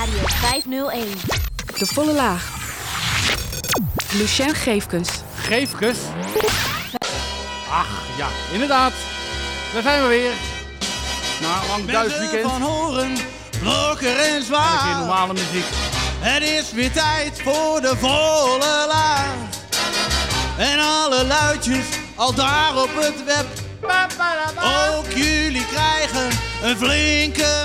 Radio 501. De volle laag. Lucien Geefkens. Geefkes? Ach ja, inderdaad. Daar zijn we weer. Na een lang Duits weekend. van horen, blokker en En zwaar. normale muziek. Het is weer tijd voor de volle laag. En alle luidjes al daar op het web. Ook jullie krijgen een flinke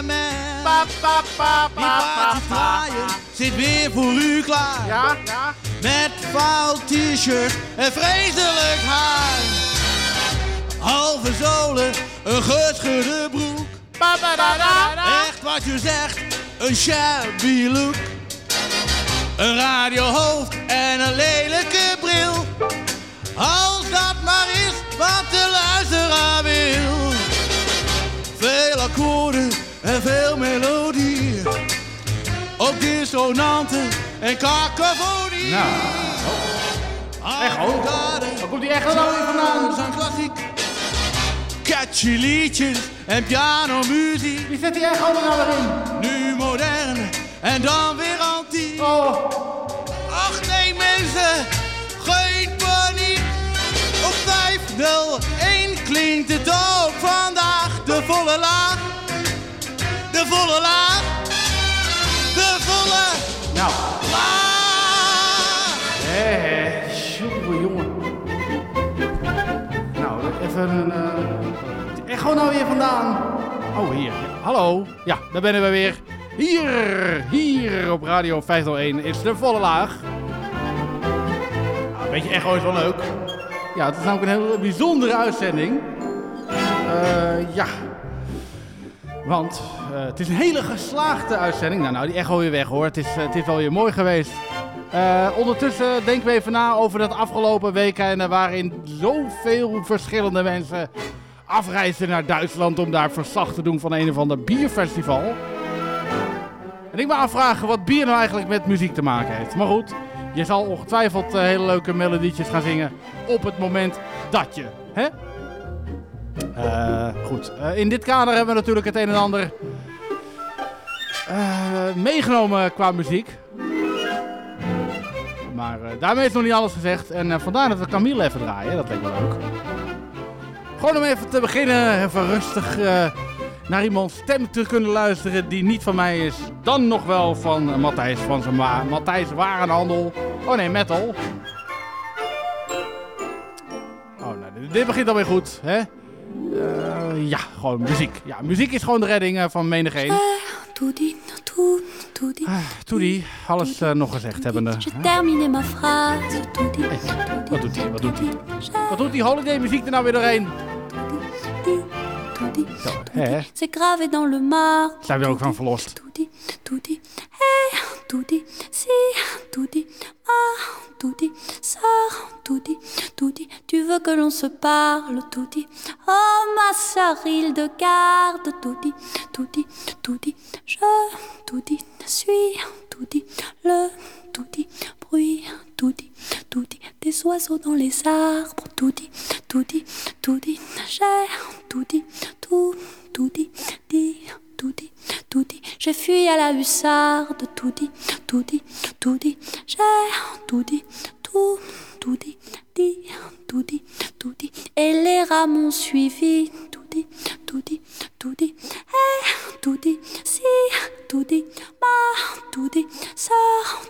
man. Die party flyer zit weer voor u klaar. Ja, ja. Met fout t-shirt en vreselijk haar. Halve zolen, een geschudde broek. Echt wat je zegt, een shabby look. Een radiohoofd en een lelijke bril. Als dat maar is wat de luisteraar wil. Veel akkoorden en veel melodie. Ook dissonanten en cacophonie. Nou, Echo? Waar komt die echo nou weer vandaan? Klassiek. Catchy liedjes en pianomuziek. Wie zet die echo er nou weer in? Nu modern en dan weer antiek. Oh, Ach nee mensen, geen paniek. Op 501 klinkt het ook vandaag. De volle laag, de volle laag, de volle nou. laag. Hé, hé. Jongen, jongen. Nou, even een... die echo nou weer vandaan? Oh, hier. Hallo. Ja, daar ben we weer. Hier, hier op Radio 501 is de volle laag. Nou, een beetje echo is wel leuk. Ja, het is namelijk een hele bijzondere uitzending. Eh, ja. Want eh, het is een hele geslaagde uitzending. Nou, nou, die echo weer weg hoor. Het is, eh, het is wel weer mooi geweest. Eh, ondertussen denken we even na over dat afgelopen weekend waarin zoveel verschillende mensen afreizen naar Duitsland om daar verslag te doen van een of ander bierfestival. En ik me afvragen wat bier nou eigenlijk met muziek te maken heeft. Maar goed, je zal ongetwijfeld hele leuke melodietjes gaan zingen op het moment dat je, hè? Goed, in dit kader hebben we natuurlijk het een en ander eh, meegenomen qua muziek. Maar eh, daarmee is nog niet alles gezegd. En eh, vandaar dat we Camille even draaien. Dat lijkt me leuk. Gewoon om even te beginnen, even rustig naar iemands stem te kunnen luisteren die niet van mij is. Dan nog wel van Matthijs van zijn Matthijs Warenhandel. Oh nee, metal. Oh, nou, dit, dit begint alweer goed, hè? Ja, gewoon muziek. Ja, muziek is gewoon de redding van menigeen. Dit. Ah, Toedie, alles eh, nog gezegd hebbende. J'ai hè? terminé ma phrase. Tout dit, Wat doet hij? Wat doet hij? Wat doet die holiday muziek er nou weer doorheen? Dit, tout dit. Zo, hè? C'est gravé dans le marbre. Zijn we er ook van verlost? Tout dit, tout dit. Hey, tout dit. Si, tout dit. Ah, tout dit. Ça, tout dit. Tout dit. Tu veux que l'on se parle. Tout dit. Oh, ma sœur Hildegarde. Tout dit, tout dit, tout dit. Je, tout dit. Suis, tout dit. Le, tout dit. Bruit, tout dit. Tout dit. Des oiseaux dans les arbres. Tout dit, tout dit, tout dit. J'ai, tout dit. Tout, tout dit. Dit, tout dit, tout dit. J'ai fui à la hussarde, tout dit, tout dit, tout dit. J'ai tout dit, tout, tout dit, dit, tout dit, tout dit. Et les rats m'ont suivi, tout dit, tout dit, tout dit. Eh, tout dit, si, tout dit, ma, tout dit, ça,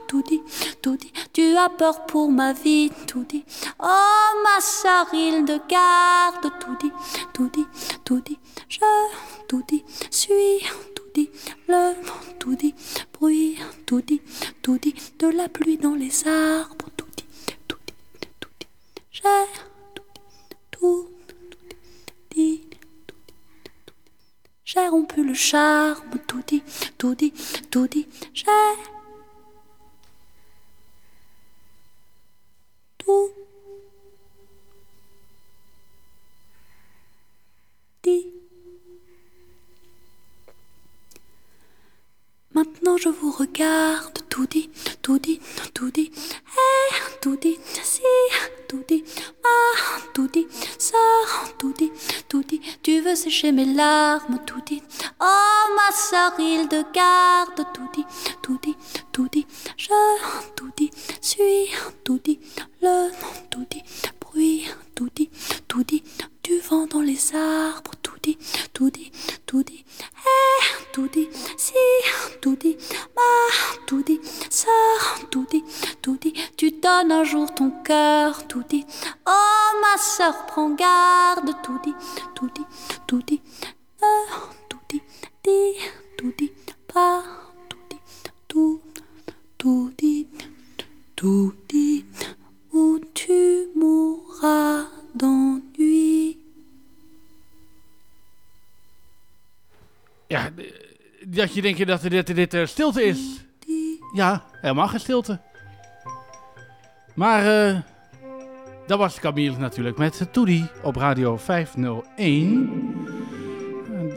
tout dit, tout dit. Tu as peur pour ma vie, tout dit. Oh, ma sœur Hildegarde, tout dit, tout dit, tout dit. Je, tout dit, suis, tout dit, le, tout dit, bruit, tout dit, tout dit. De la pluie dans les arbres, tout dit, tout dit, tout dit. J'ai, tout dit, tout, J'ai rompu le charme, tout dit, tout dit, tout dit. J'ai tout dit. Maintenant je vous regarde, tout dit, tout dit, tout dit, eh, tout dit, si, tout dit, ah, tout dit, ça, tout dit, tout dit, tu veux sécher mes larmes, tout dit. Oh ma sœur, il de garde, tout dit, tout dit, tout dit, je tout dit, suis, tout dit, le tout dit, bruit, tout dit, tout dit, du vent dans les arbres, tout dit, tout dit, tout dit, eh, tout dit, si, tout dit, ma, tout dit, sœur, tout dit, tout dit, tu donnes un jour ton cœur, tout dit, oh ma sœur, prends garde, tout dit, tout dit, tout dit, euh, tout dit, dit, tout dit, pas, tout dit, tout, tout dit, tout dit, où tu mourras d'ennui. Ja, dat je denkt dat dit, dit eh, stilte is. Ja, helemaal geen stilte. Maar eh, dat was Camille natuurlijk met Toedi op radio 501.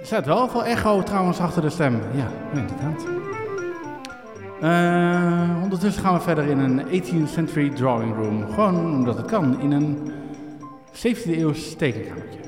Er staat wel veel echo trouwens achter de stem. Ja, inderdaad. Eh, ondertussen gaan we verder in een 18th century drawing room. Gewoon omdat het kan, in een 17e eeuws tekenkamertje.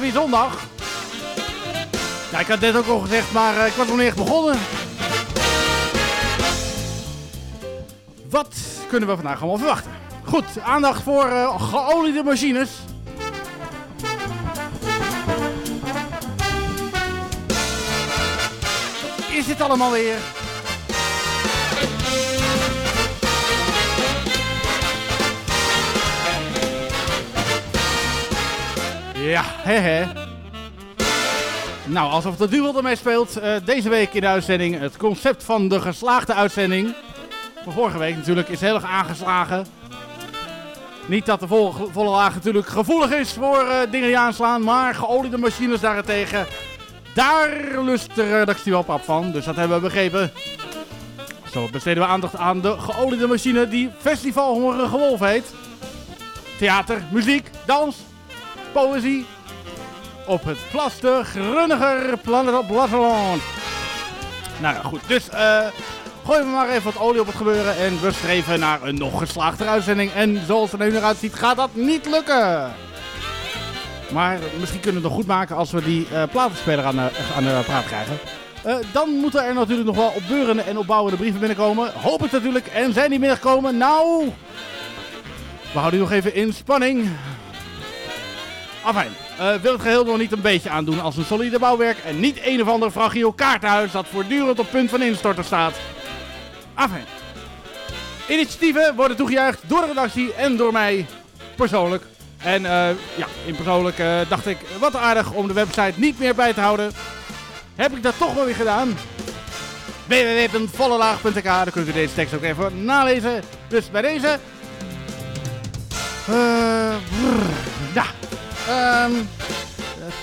Weer zondag. Ja, ik had net ook al gezegd, maar eh, ik was nog niet begonnen. Wat kunnen we vandaag allemaal verwachten? Goed, aandacht voor eh, geoliede machines. Is dit allemaal weer? Ja, hè hè. Nou, alsof de duel ermee speelt. eh, deze week in de uitzending het concept van de geslaagde uitzending. Van vorige week natuurlijk is heel erg aangeslagen. Niet dat de volle, laag natuurlijk gevoelig is voor eh, dingen die aanslaan. Maar geoliede machines daarentegen. Daar lust de redactie wel pap van. Dus dat hebben we begrepen. Zo besteden we aandacht aan de geoliede machine die Festival Hongerige Wolf heet. Theater, muziek, dans, poëzie. Op het plaste Grunniger Platteland. Nou goed. Dus gooien we maar even wat olie op het gebeuren. En we streven naar een nog geslaagder uitzending. En zoals het er nu eruit ziet, gaat dat niet lukken. Maar misschien kunnen we het nog goed maken als we die eh platenspeler aan de, aan de praat krijgen. Eh, dan moeten er natuurlijk nog wel opbeurende en opbouwende brieven binnenkomen. Hoop ik natuurlijk. En zijn die binnengekomen? Nou, we houden u nog even in spanning. Afijn, uh, wil het geheel nog niet een beetje aandoen als een solide bouwwerk en niet een of ander fragiel kaartenhuis dat voortdurend op punt van instorten staat. Afijn. Initiatieven worden toegejuicht door de redactie en door mij persoonlijk. En uh, ja, in persoonlijk uh, dacht ik, wat aardig om de website niet meer bij te houden. Heb ik dat toch wel weer gedaan. www.vollelaag.k, daar kunt u deze tekst ook even nalezen. Dus bij deze... Uh, ja, um,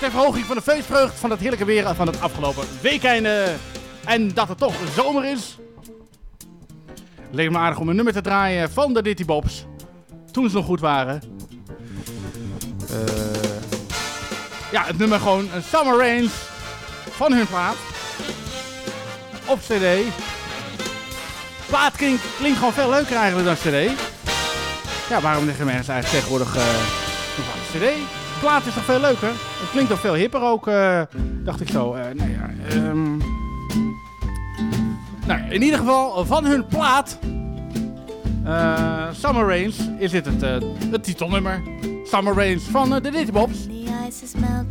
ter verhoging van de feestvreugd van het heerlijke weer van het afgelopen weekende. En dat het toch zomer is. Leek me aardig om een nummer te draaien van de Ditty Bobs. Toen ze nog goed waren. Uh, ja, het nummer gewoon Summer Rains van hun plaat. Op cd. Plaat klinkt, klinkt gewoon veel leuker eigenlijk dan cd. Ja, waarom liggen mensen eigenlijk tegenwoordig uh, nog aan de cd? Plaat is toch veel leuker? Het klinkt toch veel hipper ook, uh, dacht ik zo. Uh, nou ja, um... nou, in ieder geval van hun plaat uh, Summer Rains is dit het, het titelnummer. Summer Rains van de Ditty Bobs. Is melt,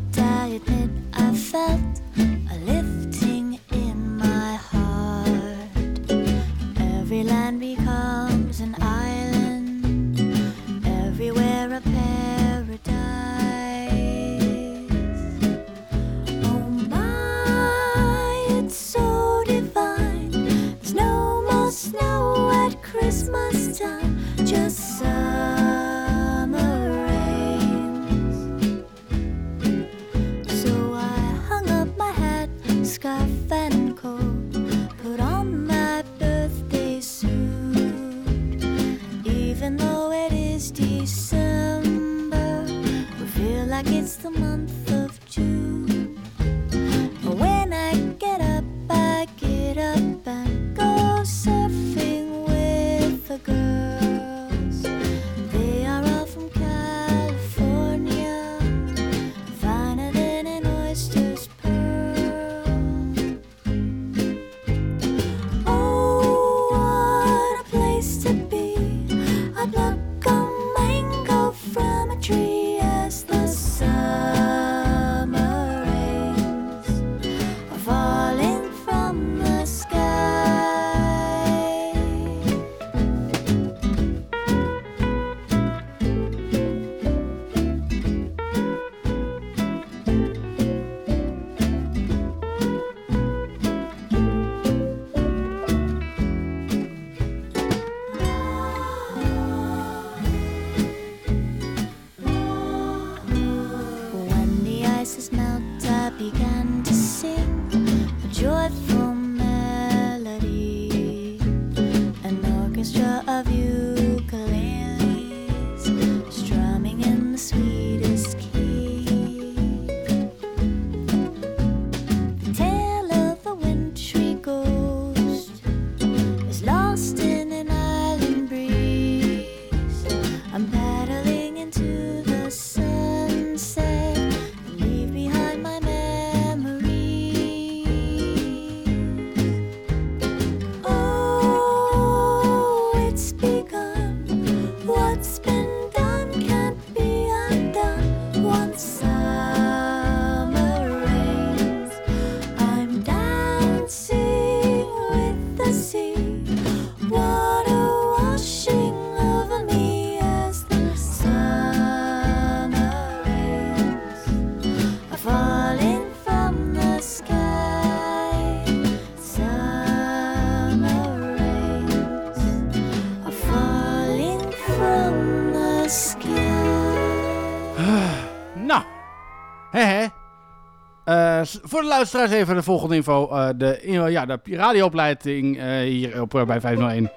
voor de luisteraars even de volgende info. Eh, de, ja, de radioopleiding eh, hier op, eh, bij 501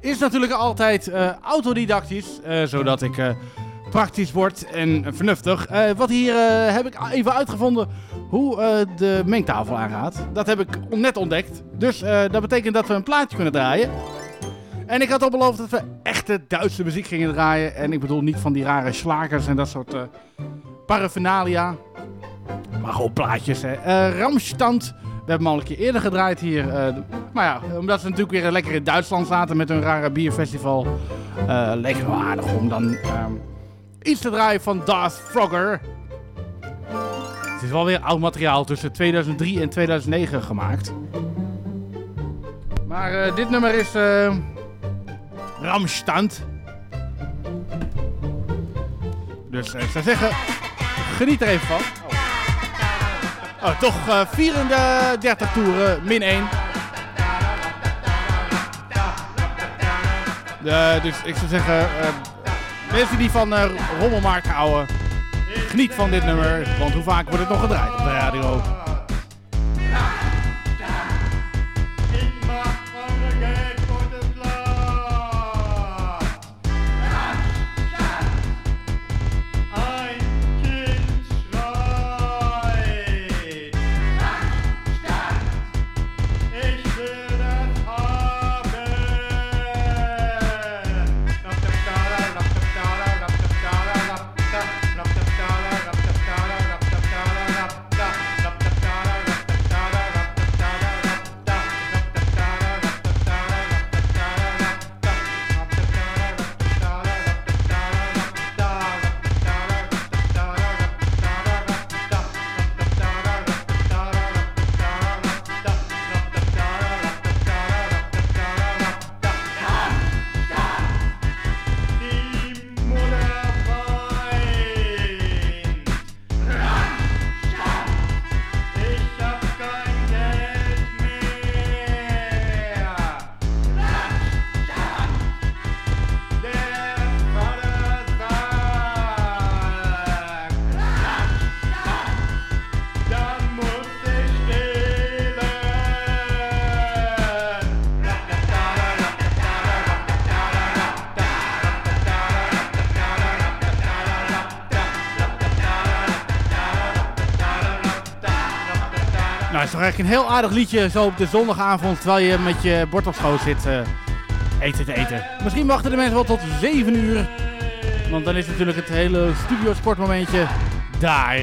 is natuurlijk altijd autodidactisch. zodat ik praktisch word en vernuftig. Eh, wat hier heb ik even uitgevonden hoe de mengtafel aangaat. Dat heb ik net ontdekt. Dus dat betekent dat we een plaatje kunnen draaien. En ik had al beloofd dat we echte Duitse muziek gingen draaien. En ik bedoel niet van die rare slakers en dat soort paraphernalia. Maar gewoon plaatjes, hè. Eh Ramstand. We hebben hem al een keer eerder gedraaid hier. eh, maar ja, omdat ze natuurlijk weer lekker in Duitsland zaten met hun rare bierfestival. eh leek het aardig om dan ehm, iets te draaien van Darth Frogger. is wel weer oud materiaal tussen 2003 en 2009 gemaakt. Maar dit nummer is uh, Ramstand. Dus ik zou zeggen, geniet er even van. Oh, toch uh, 34 toeren, min 1. dus ik zou zeggen, mensen die van rommelmarkt houden, geniet van dit nummer. Want hoe vaak wordt het nog gedraaid op de radio? Eigenlijk een heel aardig liedje zo op de zondagavond terwijl je met je bord op schoot zit uh, eten te eten. Misschien wachten de mensen wel tot 7 uur. Want dan is natuurlijk het hele studio sportmomentje daar.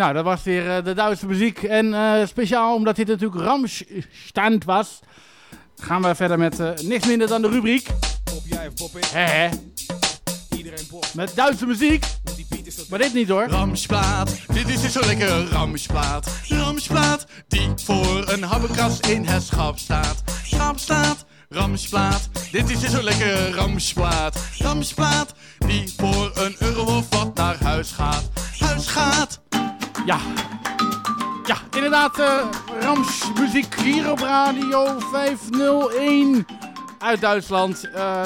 Nou, dat was weer uh, de Duitse muziek. En uh, speciaal omdat dit natuurlijk Ramstand was, gaan we verder met uh, niks minder dan de rubriek. Pop jij of pop ik? He, Iedereen pop. Met Duitse muziek. Maar dit niet hoor. Ramsplaat, dit is dus zo lekker Ramsplaat. Ramsplaat, die voor een habbekras in het schap staat. Ramsplaat, Ramsplaat, dit is dus zo lekker Ramsplaat. Ramsplaat, die voor een euro of wat naar huis gaat. Huis gaat. Ja. Ja, inderdaad, uh, Rams muziek hier op Radio 501 uit Duitsland. Uh,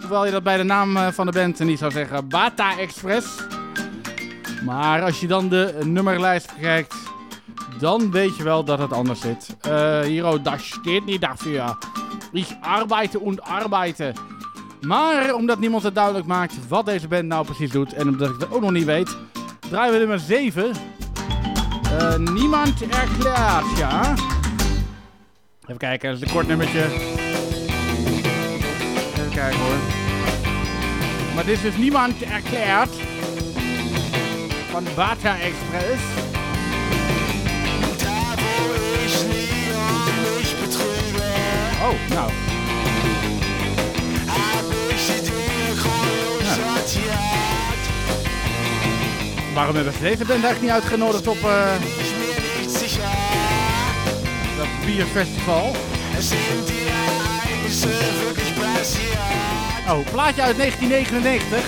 hoewel je dat bij de naam eh, van de band niet zou zeggen, Bata Express. Maar als je dan de nummerlijst bekijkt, dan weet je wel dat het anders zit. Uh, hier, oh, dat staat niet daarvoor. Ik arbeide en arbeide. Maar omdat niemand het duidelijk maakt wat deze band nou precies doet en omdat ik het ook nog niet weet, draaien we nummer 7 uh, niemand erklärt, ja. Even kijken, dat is een kort nummertje. Even kijken hoor. Maar dit is niemand erklärt. Van Bata Express. Oh, nou. Waarom hebben ze deze band eigenlijk niet uitgenodigd op uh, dat bierfestival? Oh, plaatje uit 1999.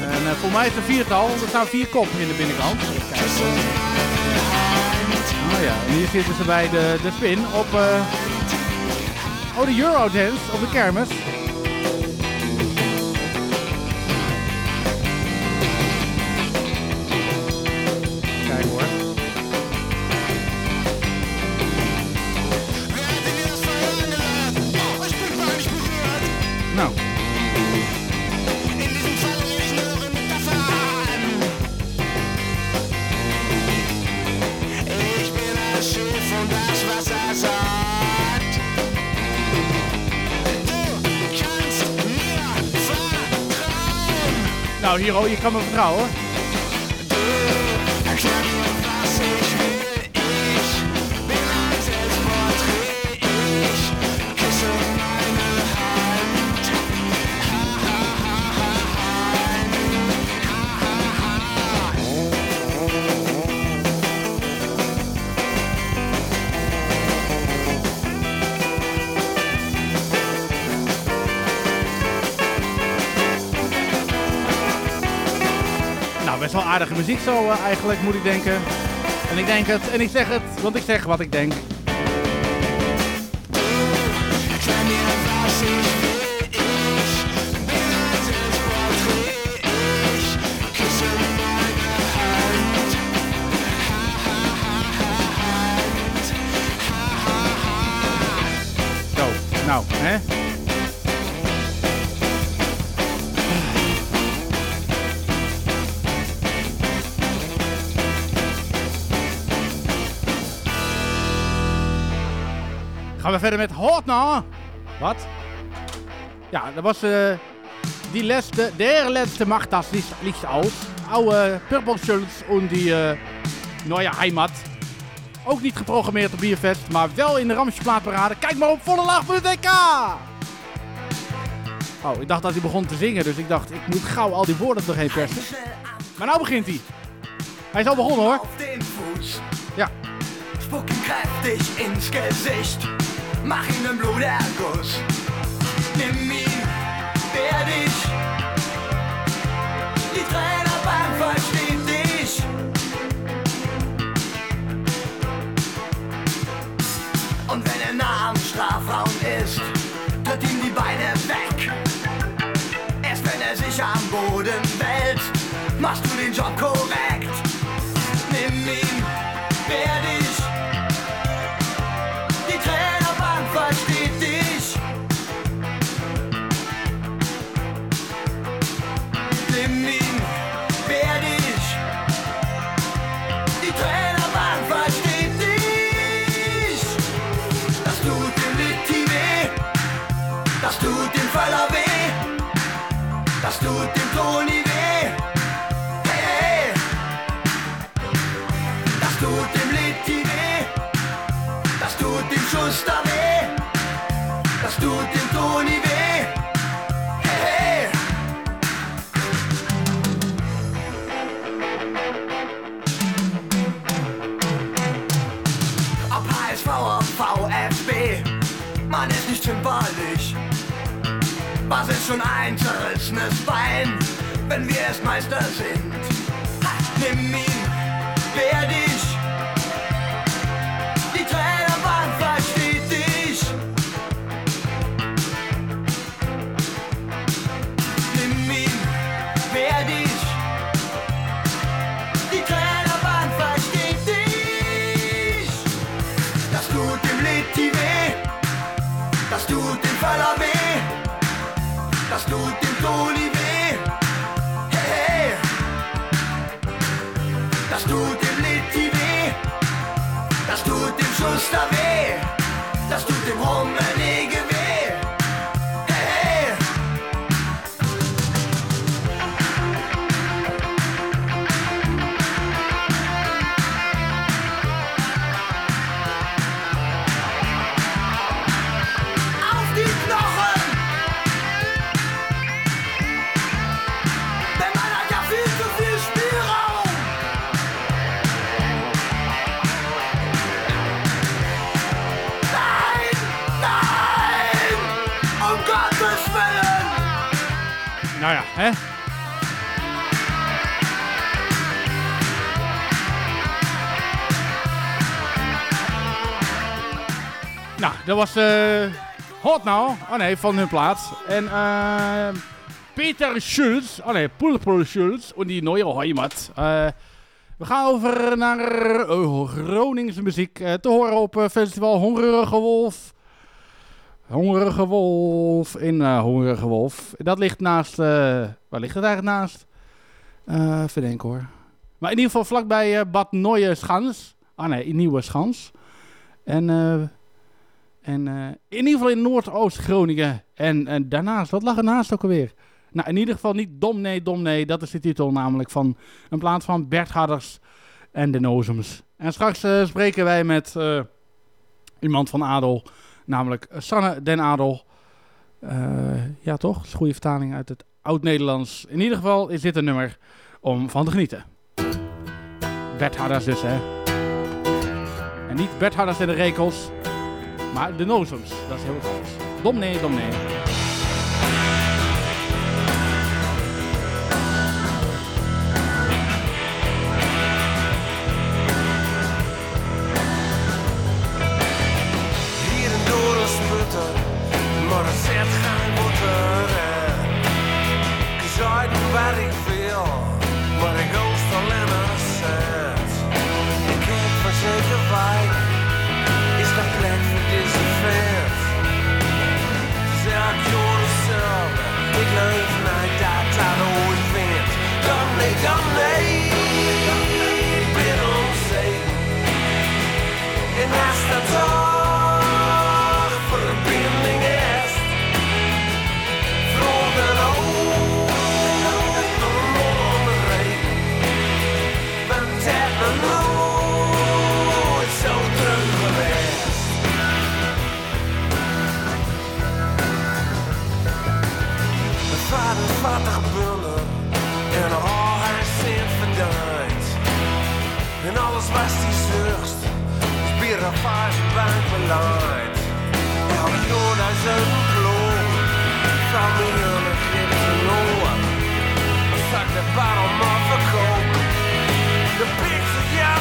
En uh, voor mij is het een viertal, er staan vier koppen in de binnenkant. Oh ja, en hier zitten ze bij de, de spin op... Uh, oh, de Eurodance op de kermis. Nou, Hiro, je kan me vertrouwen. Muziek zo eh, eigenlijk, moet ik denken. En ik denk het, en ik zeg het, want ik zeg wat ik denk. We verder met Hot nou? Wat? Ja, dat was eh die letzte, der letzte macht das Licht, Licht aus. Oude Purple Schultz en die eh neue Heimat. Ook niet geprogrammeerd op Bierfest, maar wel in de Ramsje plaatparade. Kijk maar op volle laag.dk! Oh, ik dacht dat hij begon te zingen, dus ik dacht, ik moet gauw al die woorden doorheen persen. Maar nou begint hij. Hij is al begonnen hoor. Ja. spuck ihm kräftig ins Gesicht, mach ihm einen Bluterguss. Nimm ihn, wehr dich, die Trainerbank versteht dich. Und wenn er nah am Strafraum ist, tritt ihm die Beine weg. Erst wenn er sich am schon ein zerrissenes Bein, wenn wir erst Meister sind? Das tut dat was eh Hot nou. Oh nee, van hun plaats. En eh Peter Schulz. Oh nee, Pulpul Schulz. En die nieuwe Heimat. Eh, we gaan over naar uh, Groningse muziek. te horen op festival Hongerige Wolf. Hongerige Wolf in Hongerige Wolf. Dat ligt naast... waar ligt het eigenlijk naast? Even hoor. Maar in ieder geval vlakbij Bad Nooie Schans. Ah nee, Nieuwe Schans. En, eh, en eh, in ieder geval in Noordoost-Groningen. En, en daarnaast, wat lag er naast ook alweer? Nou, in ieder geval niet Dom Nee, Dom Nee. Dat is de titel namelijk van een plaat van Bert Harders en de Nozems. En straks eh, spreken wij met eh, iemand van Adel, namelijk Sanne den Adel. Ja, toch? Dat is goede vertaling uit het Oud-Nederlands. In ieder geval is dit een nummer om van te genieten. Bert Harders dus, hè. En niet Bert Harders en de Rekels, maar de Nozems. Dat is heel anders. Dom en bank beleid. Elk jaar naar zijn kloon, van miljoen en grip verloren. Dan zak de barrel maar verkoop. De pixel ja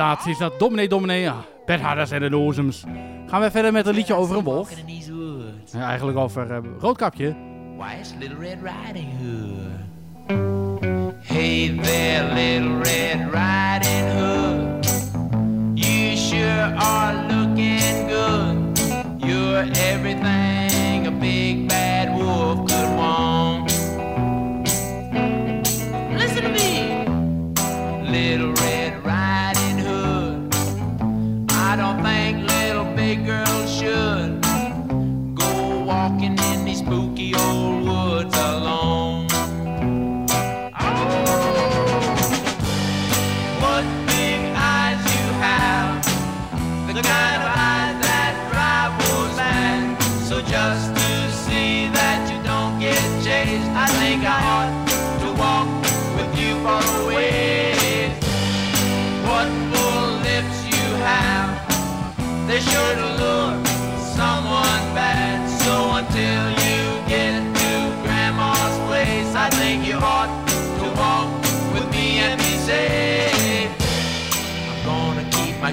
inderdaad, is dat Dominee Dominee. Ja, Bert Harders en de Nozems. Gaan we verder met een liedje over een wolf. Ja, eigenlijk over eh, Roodkapje. Why, it's Little Red Riding Hood. Hey there, Little Red Riding Hood. You sure are looking good. You're everything a big bad wolf could want.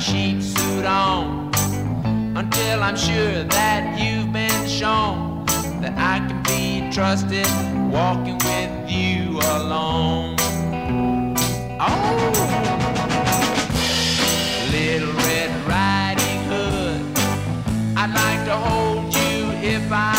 Sheep suit on until I'm sure that you've been shown that I can be trusted walking with you alone. Oh, Little Red Riding Hood, I'd like to hold you if I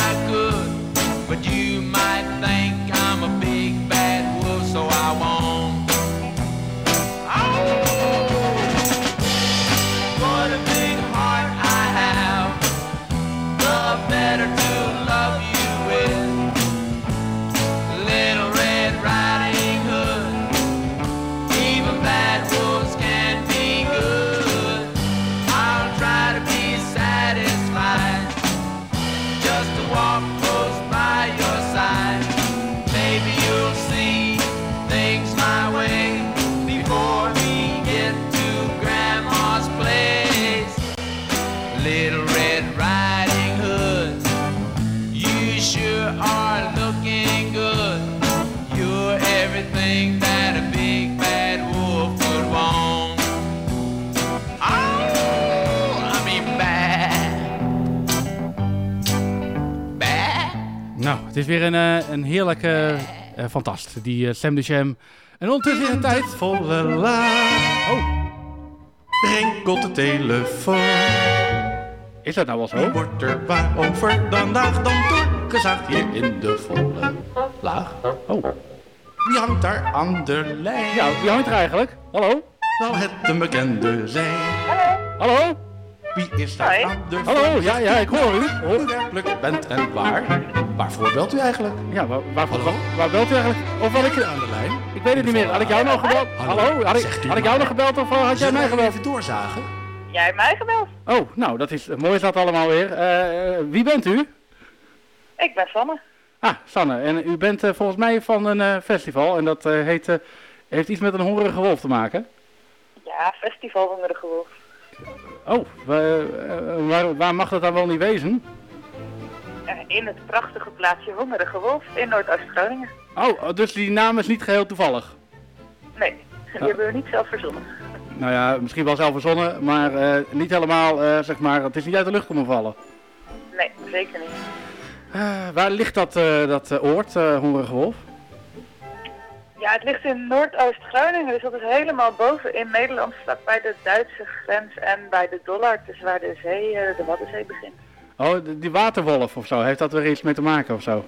is weer een, eh, een heerlijke eh, fantast, die uh, Sam de Sham. En ondertussen is het tijd voor la la. Oh, Rinkelt de telefoon. is dat nou wel zo? wordt er waarover vandaag dan doorgezaagd hier in de volle laag? Oh, Wie hangt daar aan de lijn? ja, wie hangt er eigenlijk? Hallo? Zal het een bekende zijn? Hallo? Wie is daar aan de Hallo? Ja, ja, ik hoor u. Hoe u werkelijk bent en waar? Waarvoor belt u eigenlijk? Ja, waar, waarvoor, Hallo? waar belt u eigenlijk? Of had ik... aan de lijn? Ik weet het niet meer. Had ik jou nog gebeld? Hallo? Had ik, had ik jou nog gebeld of eh, had jij Zullen mij wij gebeld? even doorzagen? Jij hebt mij gebeld. Oh, nou, dat is mooi is dat allemaal weer. Eh, eh, wie bent u? Ik ben Sanne. Ah, Sanne. En u bent eh, volgens mij van een eh, festival en dat eh, heet, eh, heeft iets met een hongerige wolf te maken. Ja, festival onder de gewolf. Oh, wa- eh, waar, waar mag dat dan wel niet wezen? Eh, In het prachtige plaatsje Hongerige Wolf in Noordoost-Groningen. Oh, dus die naam is niet geheel toevallig. Nee, die hebben we niet zelf verzonnen. Nou ja, misschien wel zelf verzonnen, maar eh, niet helemaal, eh, zeg maar, het is niet uit de lucht komen vallen. Nee, zeker niet. Eh, waar ligt dat, eh, dat eh, oord, eh, Hongerige Wolf? Ja, het ligt in Noordoost-Groningen, dus dat is helemaal boven in Nederland, bij de Duitse grens en bij de Dollard, dus waar de zee, eh, de Waddenzee begint. Oh, die- waterwolf of zo, heeft dat er iets mee te maken of zo?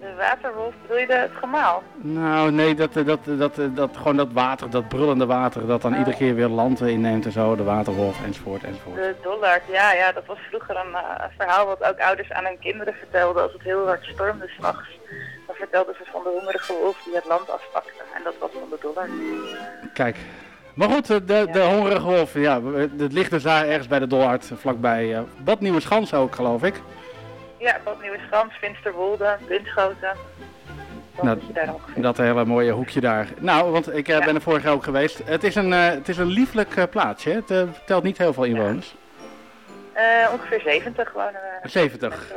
De waterwolf, bedoel je de, het gemaal? Nou, nee, dat, eh, dat, eh, dat, eh, dat, gewoon dat water, dat brullende water, dat dan iedere keer weer land inneemt en zo, de waterwolf enzovoort enzovoort. De Dollard, ja, ja, dat was vroeger een verhaal wat ook ouders aan hun kinderen vertelden als het heel hard stormde s'nachts. Dan vertelden ze van de hongerige wolf die het land afpakte. En dat was van de Dollard. Kijk. Maar goed, de, de hongerige wolf, ja, het ligt dus daar ergens bij de Dollard, vlakbij Bad Nieuwe Schans ook, geloof ik. Ja, Bad Schans, Finsterwolde, Bunschoten. Dat Nou. Dat hele mooie hoekje daar. Nou, want ik eh, Ja. ben er vorig jaar ook geweest. Het is een, eh, het is een lieflijk eh, plaatsje. Het telt niet heel veel inwoners. Ongeveer 70 wonen we. 70.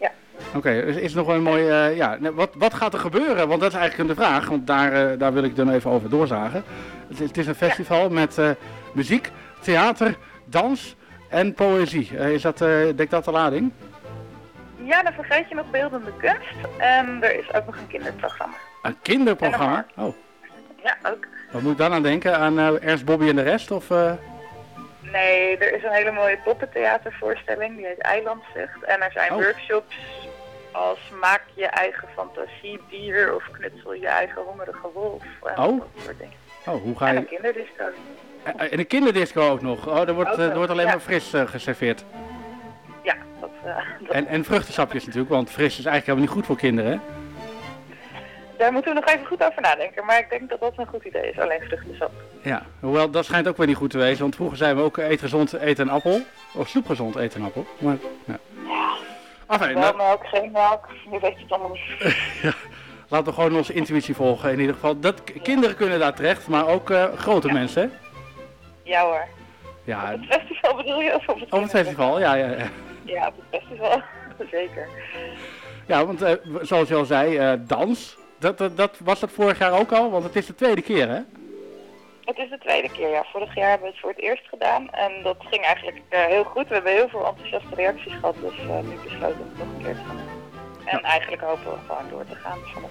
Ja. Oké, dus is nog wel een mooi. eh, ja, nou, wat, wat gaat er gebeuren? Want dat is eigenlijk de vraag. Want daar, daar wil ik dan even over doorzagen. Het, is- het is een festival met muziek, theater, dans en poëzie. Is dat, dekt dat de lading? Ja, dan vergeet je nog beeldende kunst. En er is ook nog een kinderprogramma. Een kinderprogramma? Oh, Ja, ook. wat moet ik dan aan denken? Aan eh, Ernst Bobby en de rest? Of, eh, Nee, er is een hele mooie poppentheatervoorstelling, die heet Eilandzucht. En er zijn Oh. workshops als maak je eigen fantasiedier of knutsel je eigen hongerige wolf. En Oh. dat soort dingen. oh, hoe ga En je... een kinderdisco. Eh, En een kinderdisco ook nog. Oh, er wordt, eh, er wordt alleen ja. maar fris eh, geserveerd. Ja, dat, eh, dat- En, en vruchtensapjes natuurlijk, want fris is eigenlijk helemaal niet goed voor kinderen. Hè? daar moeten we nog even goed over nadenken. Maar ik denk dat dat een goed idee is, alleen vruchtensap. Ja, hoewel dat schijnt ook weer niet goed te wezen, want vroeger zeiden we ook eet gezond, eet een appel. Of snoepgezond, eet een appel. Maar, ja. Enfin, Wel nou, melk, geen melk, je weet het allemaal niet. laten we gewoon onze intuïtie volgen in ieder geval. Dat, kinderen kunnen daar terecht, maar ook eh, grote mensen. hè? Ja hoor. Ja, Op het festival bedoel je? Of op het, op het festival, ja. Ja, ja. Ja, op het festival. Zeker. ja want eh, zoals je al zei, eh, dans. Dat, dat, dat was dat vorig jaar ook al, want het is de tweede keer hè? Het is de tweede keer, ja. Vorig jaar hebben we het voor het eerst gedaan. En dat ging eigenlijk eh, heel goed. We hebben heel veel enthousiaste reacties gehad. Dus nu besloten om het nog een keer te gaan doen. En eigenlijk hopen we gewoon door te gaan vanaf.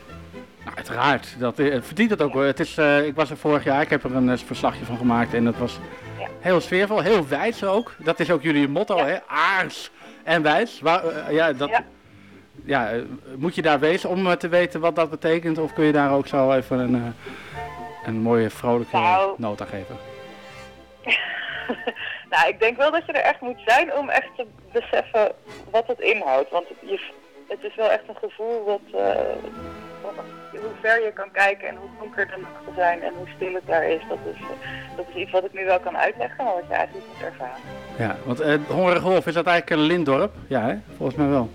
Nou, uiteraard. Dat verdient het ook. hoor. Het is, ik was er vorig jaar, ik heb er een verslagje van gemaakt en dat was Ja. heel sfeervol, heel wijs ook. Dat is ook jullie motto, Ja. hè? Aars en wijs. Waar, eh, ja, dat, ja. Ja. eh, moet je daar wezen om eh, te weten wat dat betekent? Of kun je daar ook zo even een, eh, een mooie vrolijke Nou. nota geven? nou, ik denk wel dat je er echt moet zijn om echt te beseffen wat het inhoudt. Want je, het is wel echt een gevoel wat, eh, wat- hoe ver je kan kijken en hoe donker de nachten zijn en hoe stil het daar is. Dat is, eh, dat is iets wat ik nu wel kan uitleggen, maar wat je eigenlijk moet ervaren. Ja, want uh, Hongerige Wolf, is dat eigenlijk een lintdorp? Ja, hè? volgens mij wel.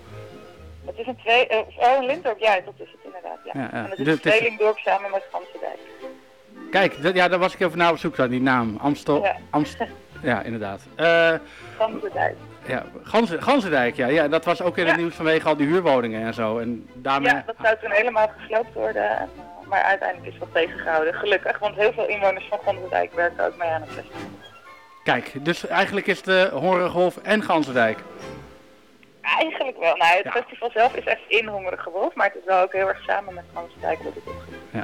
Het is een twee, eh, oh, een lintdorp, ja, dat is het inderdaad. Ja. Ja, ja. En het is Dus een tweelingdorp samen met Gansendijk. Kijk, dat, ja, daar was ik even naar op zoek naar, die naam. Amstel. Ja. Amst, ja, inderdaad. Eh Gansendijk. Ja, Ganzen, Ganzendijk, ja, ja, dat was ook in het Ja. nieuws vanwege al die huurwoningen en zo. En daarmee... Ja, dat zou toen helemaal gesloopt worden. En, maar uiteindelijk is dat tegengehouden. Gelukkig, want heel veel inwoners van Gansendijk werken ook mee aan het festival. Kijk, dus eigenlijk is de Hongerige Wolf en Ganzendijk. Eigenlijk wel. Nou, het Ja. festival zelf is echt in Hongerige Wolf, maar het is wel ook heel erg samen met Gansendijk dat het opgezet. Ja.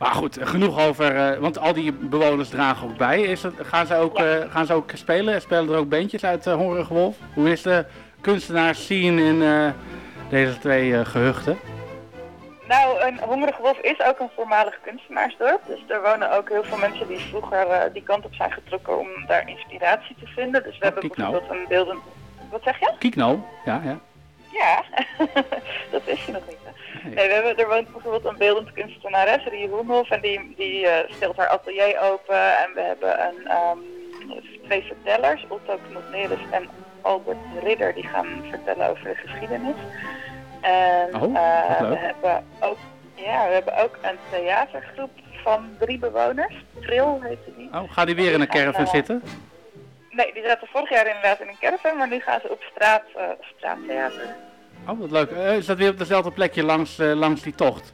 Maar goed, genoeg over, eh, want al die bewoners dragen ook bij. Is het, gaan, ze ook, Ja. eh, gaan ze ook spelen? Spelen er ook bandjes uit uh, Hongerige Wolf? Hoe is de kunstenaarsscene in eh, deze twee eh, gehuchten? Nou, een Hongerige Wolf is ook een voormalig kunstenaarsdorp. Dus er wonen ook heel veel mensen die vroeger eh, die kant op zijn getrokken om daar inspiratie te vinden. Dus we hebben kijk nou. bijvoorbeeld een beeldend... Wat zeg je? Kiekno, ja, ja. Ja, dat wist je nog niet. Nee, we hebben, er woont bijvoorbeeld een beeldend kunstenares, Rie Hoenhoff, en die, die eh, stelt haar atelier open. En we hebben een, ehm, twee vertellers, Otto Knot-Neres en Albert Ridder, die gaan vertellen over de geschiedenis. En Oh, eh, we hebben ook, ja, we hebben ook een theatergroep van drie bewoners. Tril heette die. Oh, gaat hij weer in een caravan eh, zitten? Nee, die zaten vorig jaar inderdaad in een caravan, maar nu gaan ze op straat, straattheater. Oh, wat leuk. Eh, is dat weer op dezelfde plekje langs, eh, langs die tocht?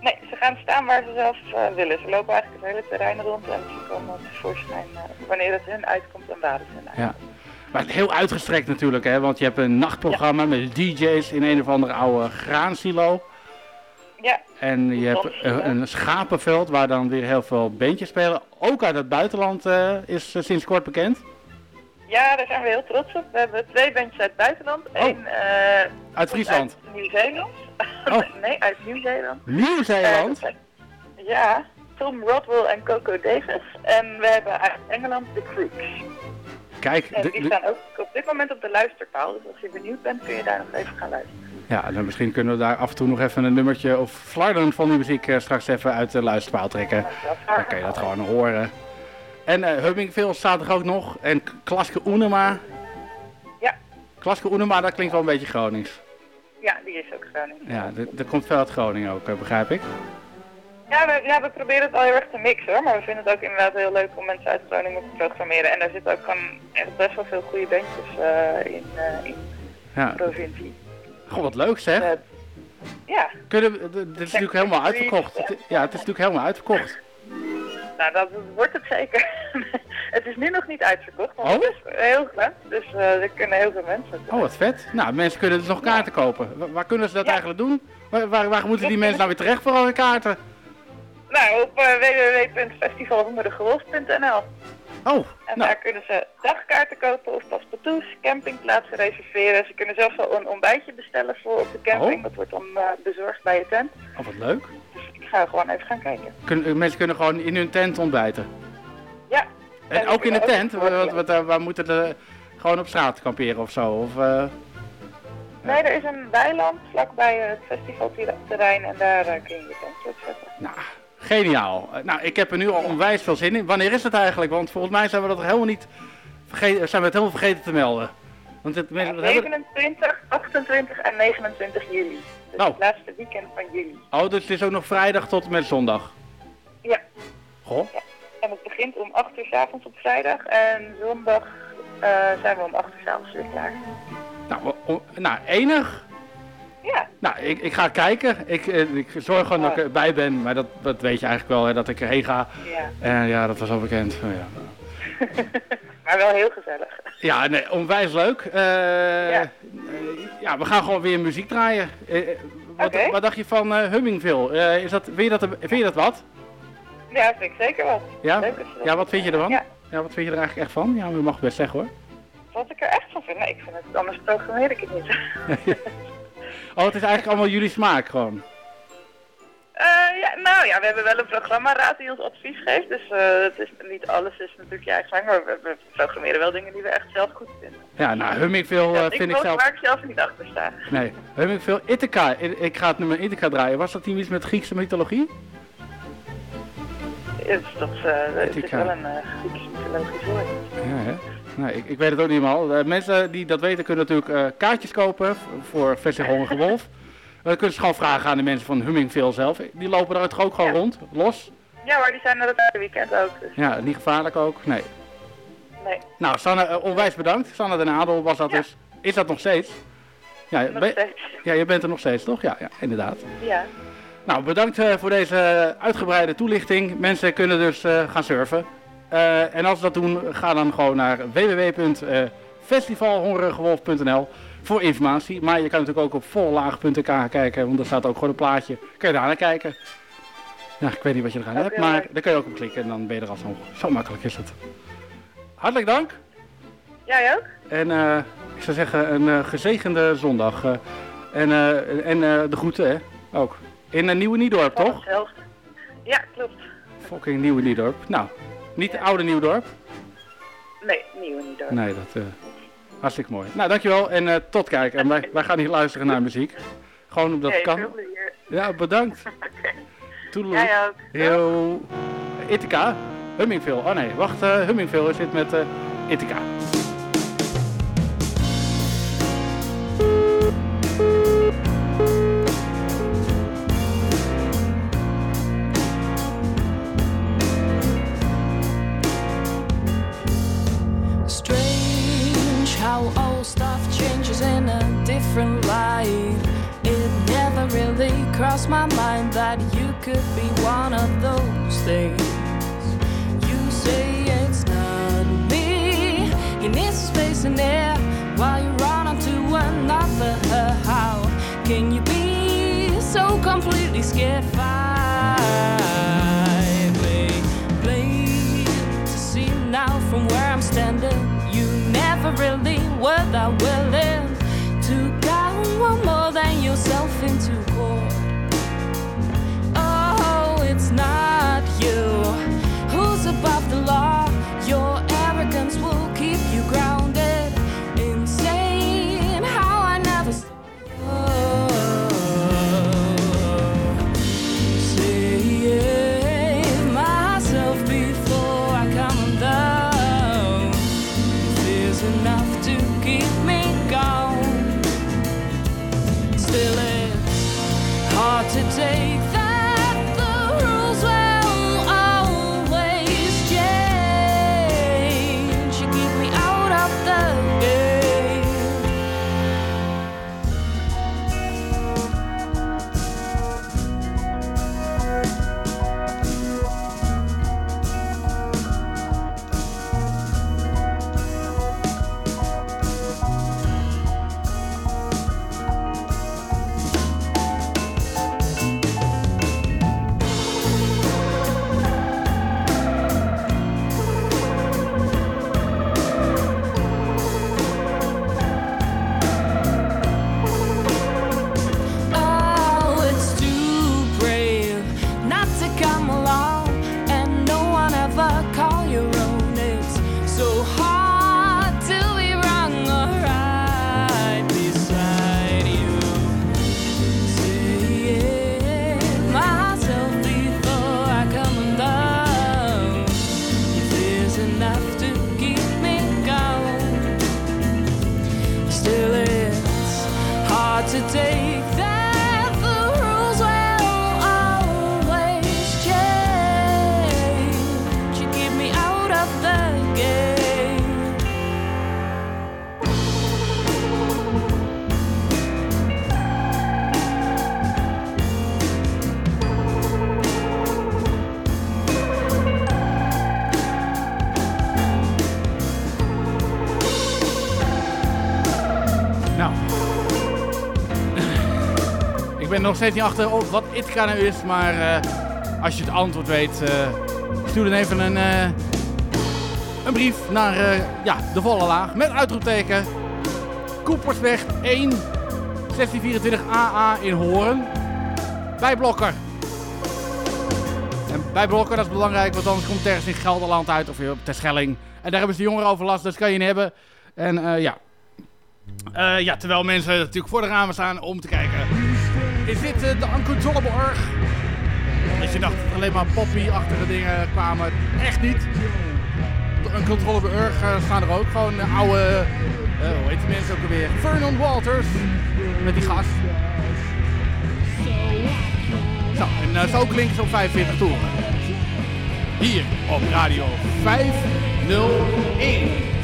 Nee, ze gaan staan waar ze zelf eh, willen. Ze lopen eigenlijk het hele terrein rond en ze komen tevoorschijn uh, wanneer het hun uitkomt en waar het hun uitkomt. Ja. Maar heel uitgestrekt natuurlijk, hè? Want je hebt een nachtprogramma met DJ's in een of andere oude graansilo. Ja, En je hebt een schapenveld waar dan weer heel veel bandjes spelen. Ook uit het buitenland is sinds kort bekend. Ja, daar zijn we heel trots op. We hebben twee bandjes uit het buitenland. Eén eh, Uit Friesland. uit Nieuw-Zeeland. Oh. nee, uit Nieuw-Zeeland. Nieuw-Zeeland. Eh, ja, Tom Rodwell en Coco Davis. En we hebben uit Engeland de Crooks. Kijk, En de- die staan ook op dit moment op de luisterpaal. Dus als je benieuwd bent, kun je daar nog even gaan luisteren. ja, dan misschien kunnen we daar af en toe nog even een nummertje of flarden van die muziek eh, straks even uit de luisterpaal trekken. Dan kan je dat gewoon horen. En eh Hummingville staat er ook nog. En Klaske Oenema. Ja. Klaske Oenema, dat klinkt wel een beetje Gronings. Ja, die is ook Groningen. Ja, er- komt veel uit Groningen ook, eh, begrijp ik. Ja we, proberen het al heel erg te mixen hoor, maar we vinden het ook inderdaad heel leuk om mensen uit Groningen te programmeren. En daar zitten ook gewoon echt best wel veel goede bandjes eh, in, in Ja. de provincie. Goh, wat leuk zeg. Ja, Kunnen dit is natuurlijk helemaal uitverkocht. Ja, het is natuurlijk helemaal uitverkocht. Nou dat wordt het zeker. het is nu nog niet uitverkocht, want Oh? het is heel groot, dus eh, er kunnen heel veel mensen. Oh, wat vet. Nou, mensen kunnen dus nog kaarten kopen. Wa- waar kunnen ze dat Ja. eigenlijk doen? Waar, waar, waar moeten die mensen nou weer terecht voor alle kaarten? Nou, op uh, Oh, En nou, daar kunnen ze dagkaarten kopen of paspartouts, campingplaatsen reserveren. Ze kunnen zelfs wel een ontbijtje bestellen voor op de camping. Oh. Dat wordt dan eh, bezorgd bij je tent. oh, wat leuk. Dus gewoon even gaan kijken. Kun, mensen kunnen gewoon in hun tent ontbijten. Ja. En we ook in de tent? Wat, wat, wat, waar moeten de gewoon op straat kamperen of zo? Of, eh, Nee, er is een weiland vlakbij het festivalterrein en daar eh, kun je je tent opzetten. nou, geniaal. Eh, Nou, ik heb er nu al onwijs veel zin in. Wanneer is het eigenlijk? Want volgens mij zijn we dat helemaal niet vergeten, zijn we het helemaal vergeten te melden. Want het, mensen, dat hebben- 27, 28 en 29 juli. Dus het laatste weekend van juli. Oh, dus het is ook nog vrijdag tot en met zondag. Ja. Goh. En het begint om 8 uur 's avonds op vrijdag en zondag eh, zijn we om 8 uur 's avonds weer klaar. Nou, nou, enig. Ja, Nou, ik, ik ga kijken. Ik, eh, ik zorg gewoon dat ik erbij ben. Maar dat, dat weet je eigenlijk wel, hè, dat ik erheen ga. Ja. En ja, dat was al bekend. Oh, ja. Maar wel heel gezellig. Ja, nee, onwijs leuk. Eh, Ja. eh, ja, we gaan gewoon weer muziek draaien. Eh, wat, wat dacht je van Hummingville? Is dat, vind, je dat, vind je dat wat? Ja, vind ik zeker wat. Ja? Leuk. Ja, wat vind je ervan? Ja. Ja, wat vind je er eigenlijk echt van? Ja, u mag het best zeggen hoor. Wat ik er echt van vind? Nee, ik vind het anders programmeer ik het niet. Oh, het is eigenlijk allemaal jullie smaak gewoon. Eh, ja, nou ja, we hebben wel een programmaraad die ons advies geeft. Dus eh, het is, niet alles is natuurlijk je eigen gang, maar we, we programmeren wel dingen die we echt zelf goed vinden. Ja, nou, Hummingville Ja, eh, ik vind ik zelf... waar ik zelf niet achter sta. Nee, Hummingville, Ithaca. I- Ik ga het nummer Ithaca draaien. Was dat niet iets met Griekse mythologie? Het is, dat, eh, het is wel een uh, Grieks mythologisch woord. Ja, hè? Nee, ik, ik weet het ook niet helemaal. Mensen die dat weten kunnen natuurlijk kaartjes kopen voor Festival Hongerige Wolf. Dan kunnen ze gewoon vragen aan de mensen van Hummingville zelf. Die lopen daar toch ook gewoon Ja. rond, los. Ja, maar die zijn er het weekend ook. Dus Ja, niet gevaarlijk ook. Nee. nee, Nou, Sanne, eh, onwijs bedankt. Sanne den Adel was dat Ja. dus. Is dat nog steeds? Ja, nog ben- steeds. ja, je bent er nog steeds, toch? Ja, ja inderdaad. Ja. Nou, bedankt eh, voor deze uitgebreide toelichting. Mensen kunnen dus eh, gaan surfen. En als ze dat doen, ga dan gewoon naar www.festivalhongerigewolf.nl voor informatie. Maar je kan natuurlijk ook op vollaag.nk kijken, want daar staat ook gewoon een plaatje. Kun je daar naar kijken. Ja, ik weet niet wat je eraan hebt, maar daar kun je ook op klikken en dan ben je er alsnog. Zo makkelijk is het. Hartelijk dank. Jij ook? En eh, ik zou zeggen, een eh, gezegende zondag. eh. en en de groeten, hè? Ook. In een Nieuwe Niedorp, toch? Ja, klopt. Fucking Nieuwe Niedorp. Nou, niet de oude Nieuwdorp. Nee, nieuwe niet door. Nee, dat hartstikke mooi. Nou, dankjewel en eh, tot kijken. En wij, wij gaan hier luisteren naar muziek. Gewoon omdat het kan. Ja, bedankt. Toedeloe. Jij ook. Yo. Ithaca. Hummingville. Oh nee, wacht. eh Hummingville zit met eh Ithaca. How all stuff changes in a different light. It never really crossed my mind that you could be one of those things. You say it's not me. He needs space in there while you run onto another. How can you be so completely scared? Finally, plain to see now from where I'm standing. You never really weather. Nog steeds niet achter op wat Itka nou is, maar eh, als je het antwoord weet, eh, stuur dan even een, eh, een brief naar ja, de volle laag met uitroepteken. Koepersweg 1, 1624 AA in Horen. Bij Blokker. En bij Blokker, dat is belangrijk, want anders komt het ergens in Gelderland uit of op Terschelling. En daar hebben ze de jongeren over last, dus kan je niet hebben. En ja. Ja, terwijl mensen natuurlijk voor de ramen staan om te kijken. Is dit eh, de Uncontrollable Urg? Als je dacht dat alleen maar poppy-achtige dingen kwamen. Echt niet. De Uncontrollable Urg eh, staan er ook. Gewoon eh, oude, hoe heet die mensen ook alweer? Vernon Walters. Met die gast. Zo, en zo klinkt zo'n 45 toeren. Hier op Radio 501.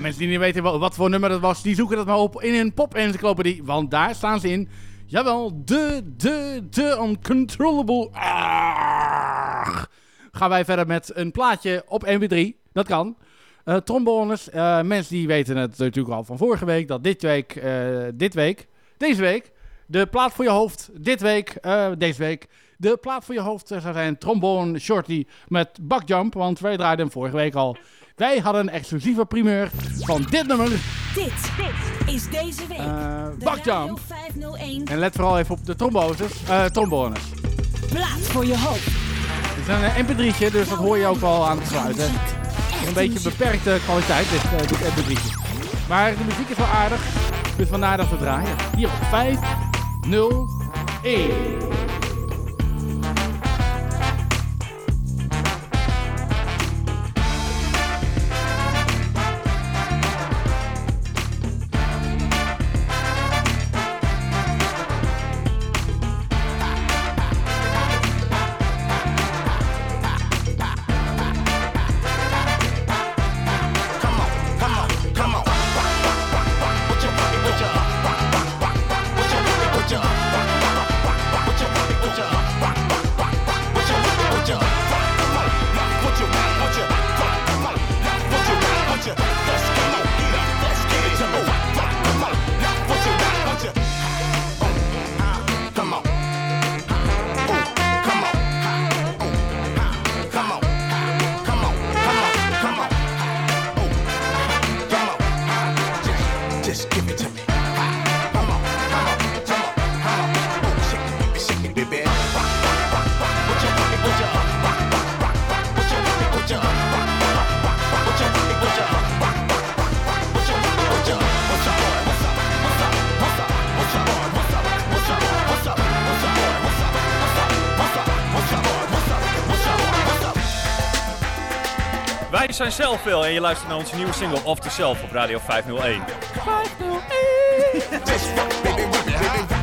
Mensen die niet weten wa- wat voor nummer dat was, die zoeken dat maar op in een pop-encyclopedie. Want daar staan ze in. Jawel, de, de, de Uncontrollable. Gaan wij verder met een plaatje op MP3. Dat kan. Eh trombones. eh, mensen die weten het natuurlijk al van vorige week. Dat dit week, eh, dit week, deze week, de plaat voor je hoofd. Dit week, deze week. De plaat voor je hoofd zou zijn trombone shorty met buckjump. Want wij draaiden hem vorige week al. Wij hadden een exclusieve primeur van dit nummer. Dit is deze week. 501 En let vooral even op de trombones, eh trombones. plaat voor je hoofd. Het is een eh, mp3'tje, dus dat hoor je ook wel aan het geluid. hè. Een beetje beperkte kwaliteit, dit, dit mp3'tje. Maar de muziek is wel aardig, dus vandaar dat we draaien. Hier op 5, Wij zijn zelf veel en je luistert naar onze nieuwe single Off The Self op Radio 501. 501!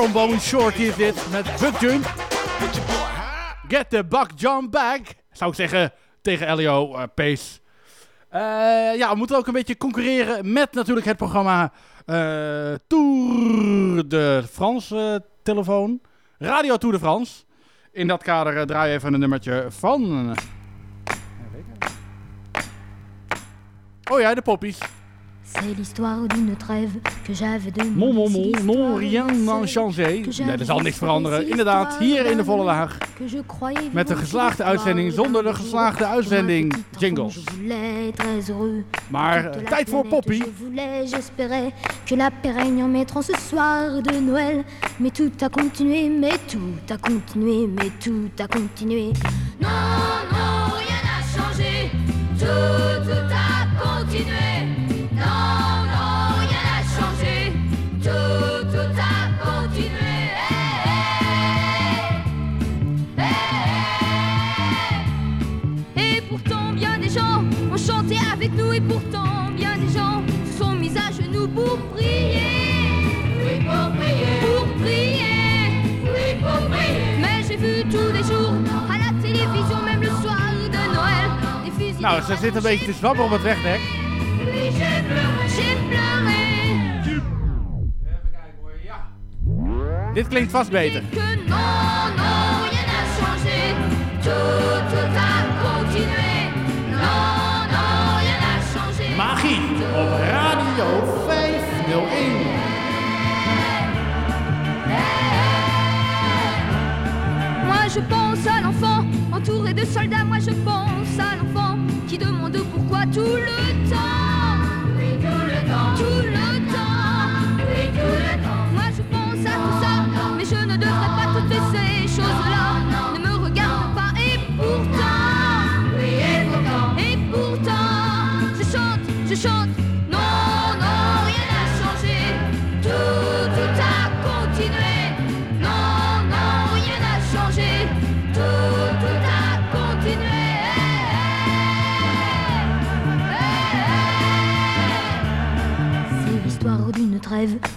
Trombone Short is dit met Buck Jump. Get the buck jump back. Zou ik zeggen tegen Elio eh, Pace. Eh, ja, we moeten ook een beetje concurreren met natuurlijk het programma eh, Tour de France telefoon. Radio Tour de France. In dat kader draai je even een nummertje van... Oh ja, de poppies. C'est l'histoire d'une trêve que j'avais de Mon, mon, mon, non, rien n'a changé. Nee, er zal niks veranderen. Inderdaad, hier in de volle laag. Met de geslaagde uitzending zonder de geslaagde uitzending jingles. Maar tijd voor Poppy. Je voulais, j'espérais que la pérenne en mettront ce soir de Noël. Mais tout a continué, mais tout a continué, mais tout a continué. Non, non, rien n'a changé. Tout, tout a continué. Nou, ze zit een beetje te zwabberen op het wegdek. Dit klinkt vast beter. Que non, non, rien n'a changé. Tout, tout a continué. Non, non, rien n'a changé. Magie op Radio 501. Moi je pense à l'enfant entouré de soldats. Moi je pense à l'enfant qui demande pourquoi tout le temps. Tout le temps. Oui, tout le temps. Moi je pense à tout ça, mais je ne devrais pas toutes ces choses-là. Ne me regarde pas et pourtant. Oui, et pourtant. Et pourtant, je chante, je chante.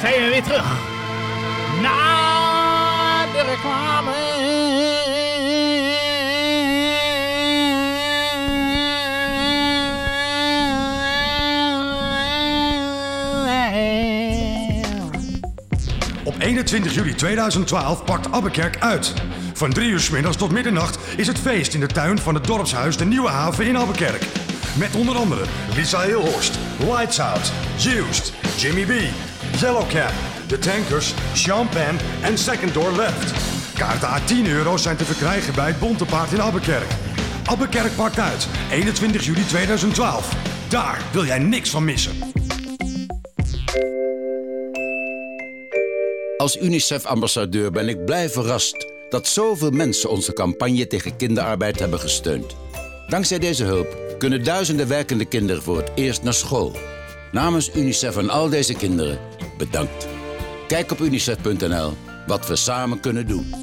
zijn we weer terug. Na de reclame. Op 21 juli 2012 pakt Abbekerk uit. Van 3 uur 's middags tot middernacht is het feest in de tuin van het dorpshuis De Nieuwe Haven in Abbekerk. Met onder andere Lisa Hilhorst, Lights Out, Used, Jimmy B, Yellowcap, The Tankers, Sean Penn en Second Door Left. Kaarten à 10 euro zijn te verkrijgen bij het Bontepaard in Abbekerk. Abbekerk pakt uit, 21 juli 2012. Daar wil jij niks van missen. Als UNICEF-ambassadeur ben ik blij verrast dat zoveel mensen onze campagne tegen kinderarbeid hebben gesteund. Dankzij deze hulp kunnen duizenden werkende kinderen voor het eerst naar school. Namens UNICEF en al deze kinderen, bedankt. Kijk op unicef.nl wat we samen kunnen doen.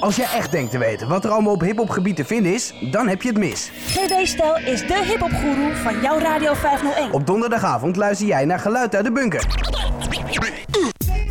Als jij echt denkt te weten wat er allemaal op hiphopgebied te vinden is, dan heb je het mis. GB Stijl is de hiphopgoeroe van jouw Radio 501. Op donderdagavond luister jij naar Geluid uit de Bunker.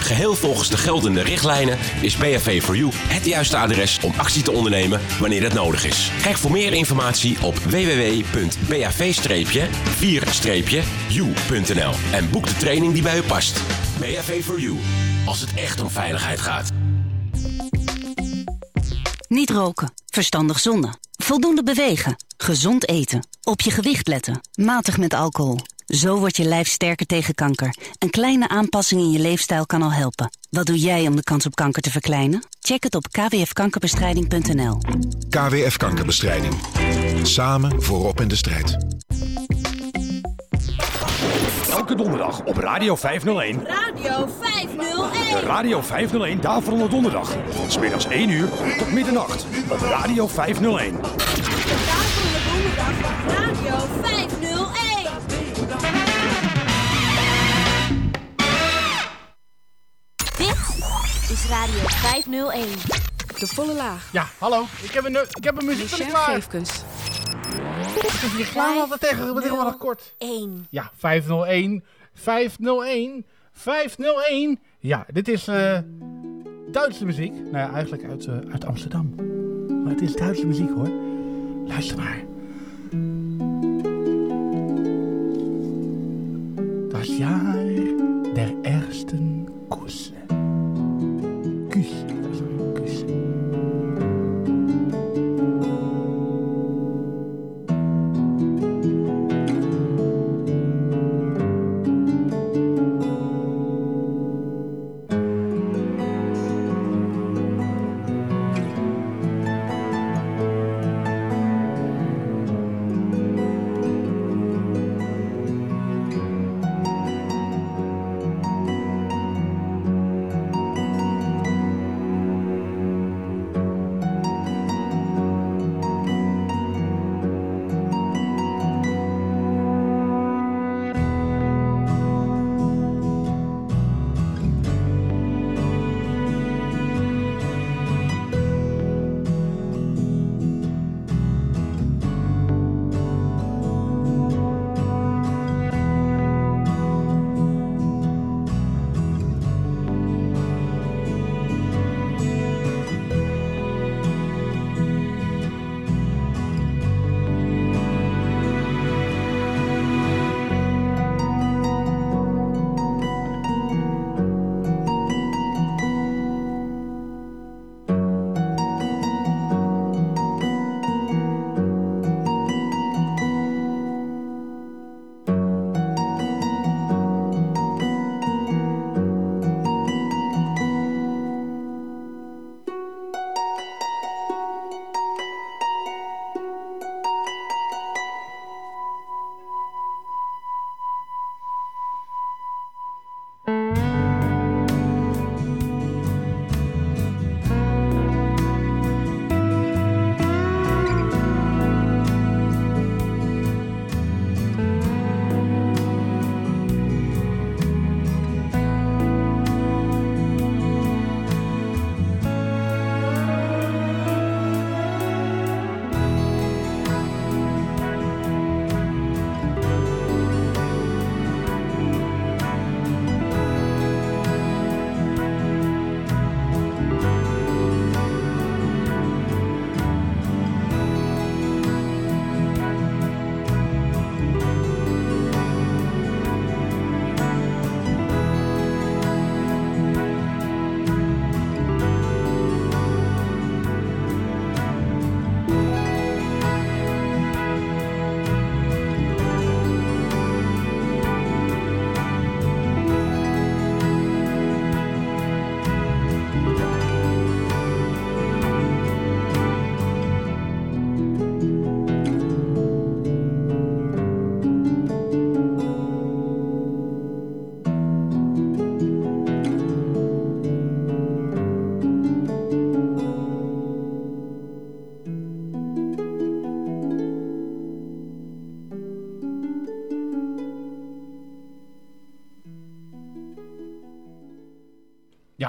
Geheel volgens de geldende richtlijnen is BHV for You het juiste adres om actie te ondernemen wanneer het nodig is. Kijk voor meer informatie op www.bav-4-u.nl en boek de training die bij u past. BHV for You, als het echt om veiligheid gaat. Niet roken, verstandig zonnen, voldoende bewegen, gezond eten, op je gewicht letten, matig met alcohol. Zo wordt je lijf sterker tegen kanker. Een kleine aanpassing in je leefstijl kan al helpen. Wat doe jij om de kans op kanker te verkleinen? Check het op kwfkankerbestrijding.nl. KWF Kankerbestrijding. Samen voorop in de strijd. Elke donderdag op Radio 501. Radio 501. De Radio 501 Daverende Donderdag. Van middags 1 uur tot middernacht op Radio 501. Daverende donderdag op Radio 501. Is Radio 501. De volle laag. Ja, hallo. Ik heb een, ik heb een muziek klaar. Geefkens. Ik reclame altijd tegen tegenwoordig kort. 1. Ja, 501, 501, 501. Ja, dit is eh Duitse muziek. Nou ja, eigenlijk uit, eh, uit Amsterdam. Maar het is Duitse muziek hoor. Luister maar. Das Jahr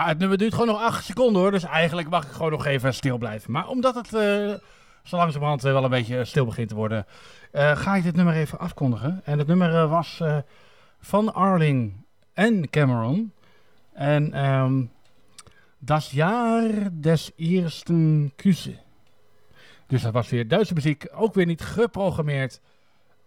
Het nummer duurt gewoon nog 8 seconden hoor. Dus eigenlijk mag ik gewoon nog even stil blijven. Maar omdat het eh zo langzamerhand eh, wel een beetje stil begint te worden, eh, ga ik dit nummer even afkondigen. En het nummer was van Arling en Cameron. En ehm Das Jaar des Eersten Küsse. Dus dat was weer Duitse muziek, ook weer niet geprogrammeerd.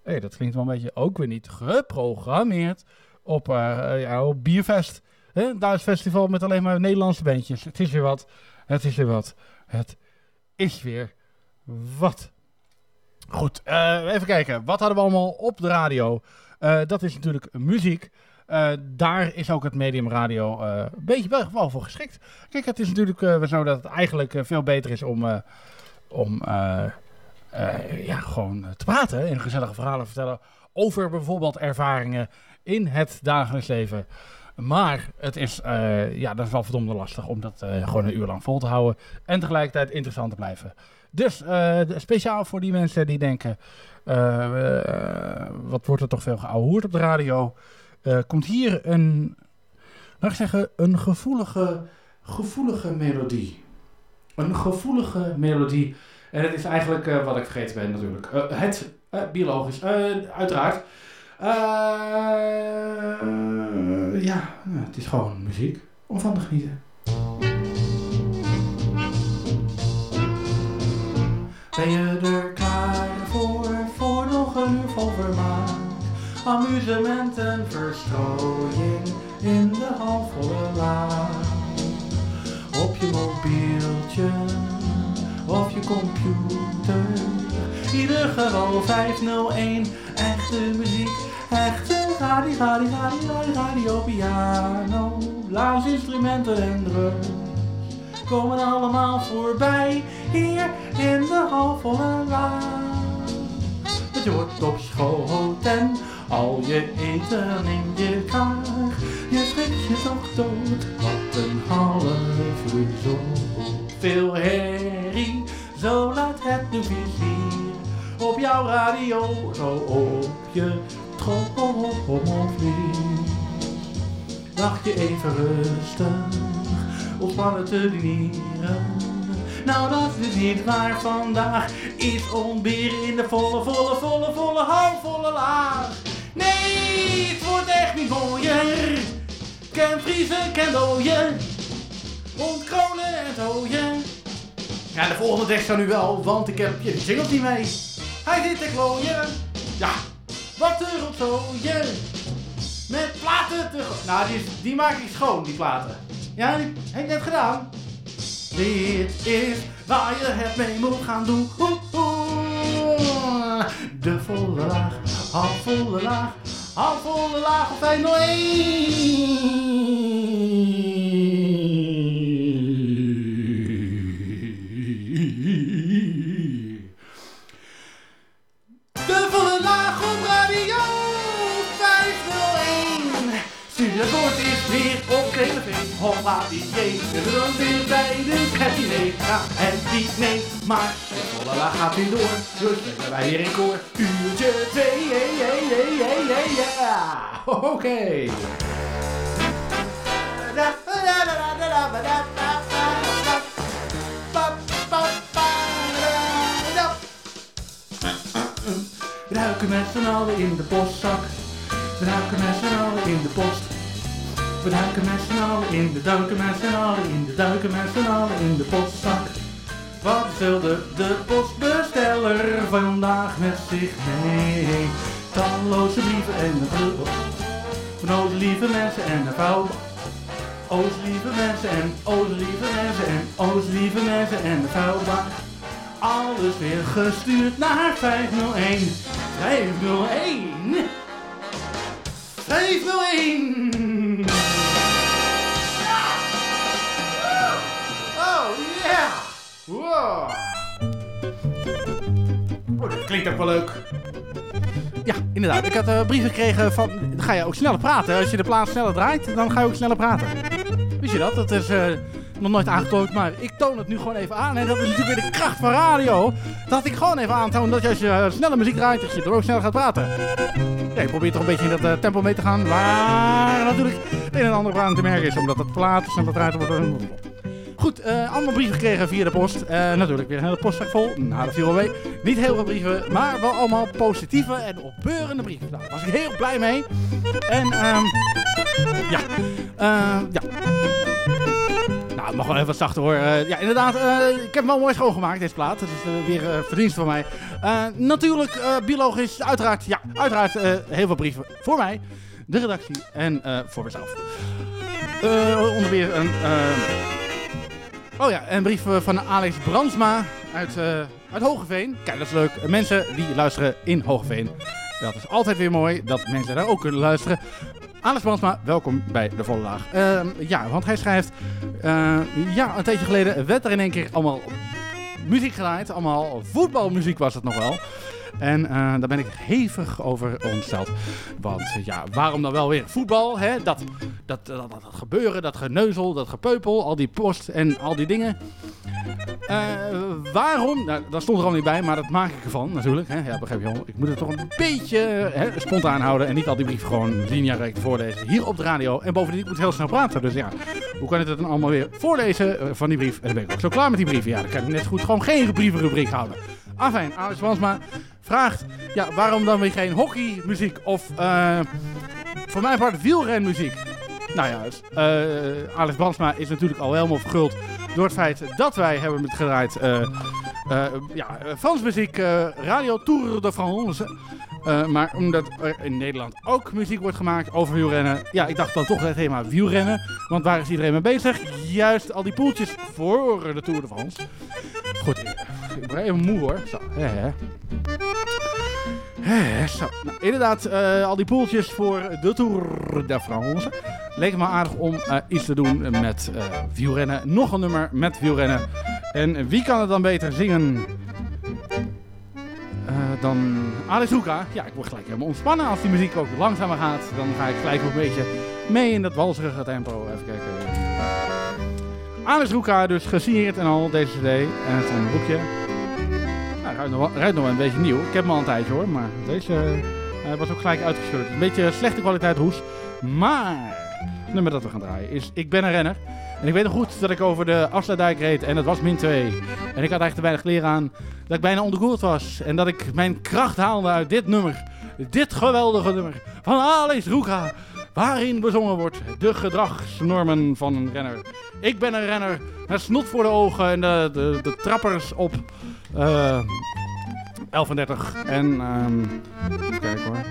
Hé, dat klinkt wel een beetje ook weer niet geprogrammeerd op, ja, op Bierfest. Hè? Duits festival met alleen maar Nederlandse bandjes. Het is weer wat. Het is weer wat. Het is weer wat. Goed, eh, even kijken. Wat hadden we allemaal op de radio? Eh, dat is natuurlijk muziek. Eh, daar is ook het medium radio een beetje wel, wel voor geschikt. Kijk, het is natuurlijk zo dat het eigenlijk veel beter is om, om ja, gewoon te praten en gezellige verhalen vertellen over bijvoorbeeld ervaringen in het dagelijks leven. Maar het is, eh, ja, dat is wel verdomde lastig om dat eh, gewoon een uur lang vol te houden en tegelijkertijd interessant te blijven. Dus eh, speciaal voor die mensen die denken, wat wordt er toch veel geouwehoerd op de radio, komt hier een, laat ik zeggen, een gevoelige, gevoelige melodie. Een gevoelige melodie. En het is eigenlijk wat ik vergeten ben natuurlijk. Het, biologisch, uiteraard. Eh, ja, nou, het is gewoon muziek om van te genieten. Ben je er klaar voor, voor nog een uur vol vermaak? Amusement en verstrooiing in de halfvolle laan. Op je mobieltje of je computer. Ieder geval 501, echte muziek, echte radio, radio, radio, radio, piano, blaasinstrumenten en drums. Komen allemaal voorbij hier in de halfvolle laan. Het wordt op schoot en al je eten in je kaag. Je schrikt je toch dood, wat een half uur zo. Veel herrie, zo laat het nu vizier. Op jouw radio, zo op je trommelvlies. Dacht je even rustig, ontspannen te dieren. Nou, dat is niet waar vandaag. Is ontberen in de volle, volle, volle, volle, halfvolle laag. Nee, het wordt echt niet mooier. Ken vriezen, ken dooien. Ontkronen en dooien. Ja, de volgende tekst kan nu wel, want ik heb je niet mee. Hij zit te klooien. Ja, wat een rotzooien. Met platen te... Nou, die, die maak ik schoon, die platen. Ja, die heb ik net gedaan. Dit is waar je het mee moet gaan doen. De volle laag, half volle laag, half volle laag of 501. Hoppa, die dan weer bij de cabinet. Ja, en die nee, maar laag gaat weer door. Dus spelen wij weer in koor. Uurtje 2, yeah, yeah, yeah, yeah, yeah, yeah. Oké. We ruiken met z'n allen in de postzak. Ruiken met z'n allen in de post. We duiken met allen in de duiken met z'n allen in de duiken met z'n allen in de postzak. Wat wilde de postbesteller vandaag met zich mee? Talloze brieven en een bril. Van lieve mensen en een vrouw. O's lieve mensen en O's lieve mensen en O's lieve mensen en de vuilbak. Alles weer gestuurd naar 501. 501. 501. Oh yeah. Wow. Oh, dat klinkt ook wel leuk. Ja, inderdaad. Ik had eh, brieven gekregen van... Ga je ook sneller praten. Als je de plaat sneller draait, dan ga je ook sneller praten. Wist je dat? Dat is... eh, nog nooit aangetoond, maar ik toon het nu gewoon even aan. En dat is natuurlijk weer de kracht van radio. Dat ik gewoon even aantoon dat je als je eh, snelle muziek draait, dat je er ook sneller gaat praten. Ja, je probeert toch een beetje in dat eh, tempo mee te gaan. Waar natuurlijk het een en ander aan te merken is, omdat het plaat sneller draait wordt. Goed, eh, allemaal brieven gekregen via de post. Natuurlijk weer een hele postzak vol. Nou, dat viel mee. Niet heel veel brieven, maar wel allemaal positieve en opbeurende brieven. Nou, daar was ik heel blij mee. En, ehm ja. eh, ja. Nou, mag wel even wat zachter hoor. Eh, ja, inderdaad, eh, ik heb hem wel mooi schoongemaakt, deze plaat. Dat is eh, weer verdienst van mij. Natuurlijk, biologisch, uiteraard, ja, uiteraard heel veel brieven voor mij, de redactie en voor mezelf. Onder weer een... Oh ja, een brief van Alex Brandsma uit, uit Hogeveen. Kijk, dat is leuk. Mensen die luisteren in Hogeveen. Dat is altijd weer mooi dat mensen daar ook kunnen luisteren. Alex Brandsma, welkom bij de Volle Laag. Ehm, ja, want hij schrijft... eh, ja, een tijdje geleden werd er in één keer allemaal muziek gedraaid. Allemaal voetbalmuziek was het nog wel. En eh, daar ben ik hevig over ontsteld. Want ja, waarom dan wel weer voetbal? Hè? Dat, dat, dat, dat gebeuren, dat geneuzel, dat gepeupel, al die post en al die dingen. Eh, waarom? Nou, dat stond er al niet bij, maar dat maak ik ervan natuurlijk. Hè? Ja, begrijp je wel. Ik moet het toch een beetje hè, spontaan houden en niet al die brieven gewoon lineair voorlezen. Hier op de radio. En bovendien, ik moet heel snel praten. Dus ja, hoe kan ik het dan allemaal weer voorlezen eh, van die brief? En dan ben ik ook zo klaar met die brieven. Ja, dan kan ik net goed gewoon geen brievenrubriek houden. Afijn, Alex Wansma vraagt, ja, waarom dan weer geen hockeymuziek of eh, voor mijn part wielrenmuziek? Nou ja, dus, Alex Brandsma is natuurlijk al helemaal verguld door het feit dat wij hebben gedraaid eh, ja, eh, Frans muziek, Radio Tour de France. Maar omdat er in Nederland ook muziek wordt gemaakt over wielrennen, ja, ik dacht dan toch het thema wielrennen. Want waar is iedereen mee bezig? Juist al die poeltjes voor de Tour de France. Goed, ik ben even moe hoor. Zo, Zo, nou, inderdaad, al die poeltjes voor de Tour de France. Leek het me aardig om eh, iets te doen met eh, wielrennen. Nog een nummer met wielrennen. En wie kan het dan beter zingen eh, dan Alex Hoeka? Ja, ik word gelijk helemaal ontspannen als die muziek ook langzamer gaat. Dan ga ik gelijk ook een beetje mee in dat walserige tempo. Even kijken. Alex Hoeka, dus gesigneerd en al, deze cd. En het een boekje. Nou, ruikt nog, wel, een beetje nieuw. Ik heb hem al een tijdje hoor, maar deze was ook gelijk uitgescheurd. Een beetje slechte kwaliteit hoes. Maar nummer dat we gaan draaien is Ik ben een renner. En ik weet nog goed dat ik over de Afsluitdijk reed en het was min 2. En ik had eigenlijk te weinig kleren aan. Dat ik bijna onderkoeld was. En dat ik mijn kracht haalde uit dit nummer. Dit geweldige nummer van Alex Roeka. Waarin bezongen wordt de gedragsnormen van een renner. Ik ben een renner met snot voor de ogen en de, de, trappers op eh 11 en 30. En ehm even kijken hoor.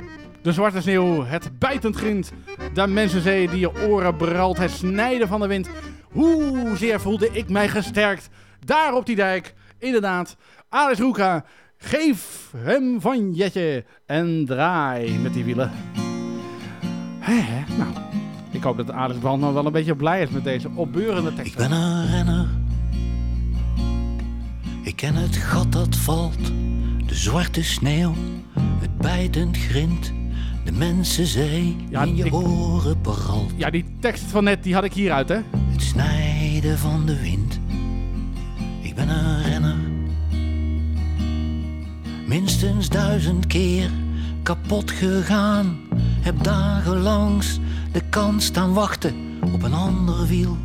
De zwarte sneeuw, het bijtend grind, de mensenzee die je oren bralt, het snijden van de wind. Hoezeer voelde ik mij gesterkt. Daar op die dijk, inderdaad, Alice Roeka, geef hem van Jetje en draai met die wielen. Hé, nou, ik hoop dat Alice Brandman wel een beetje blij is met deze opbeurende tekst. Ik ben een renner. Ik ken het gat dat valt, de zwarte sneeuw, het bijtend grind, de mensenzee in je oren bralt. Ja, die tekst van net, die had ik hieruit, hè? Het snijden van de wind. Ik ben een renner. Minstens duizend keer kapot gegaan. Heb dagenlangs de kans staan wachten op een ander wiel.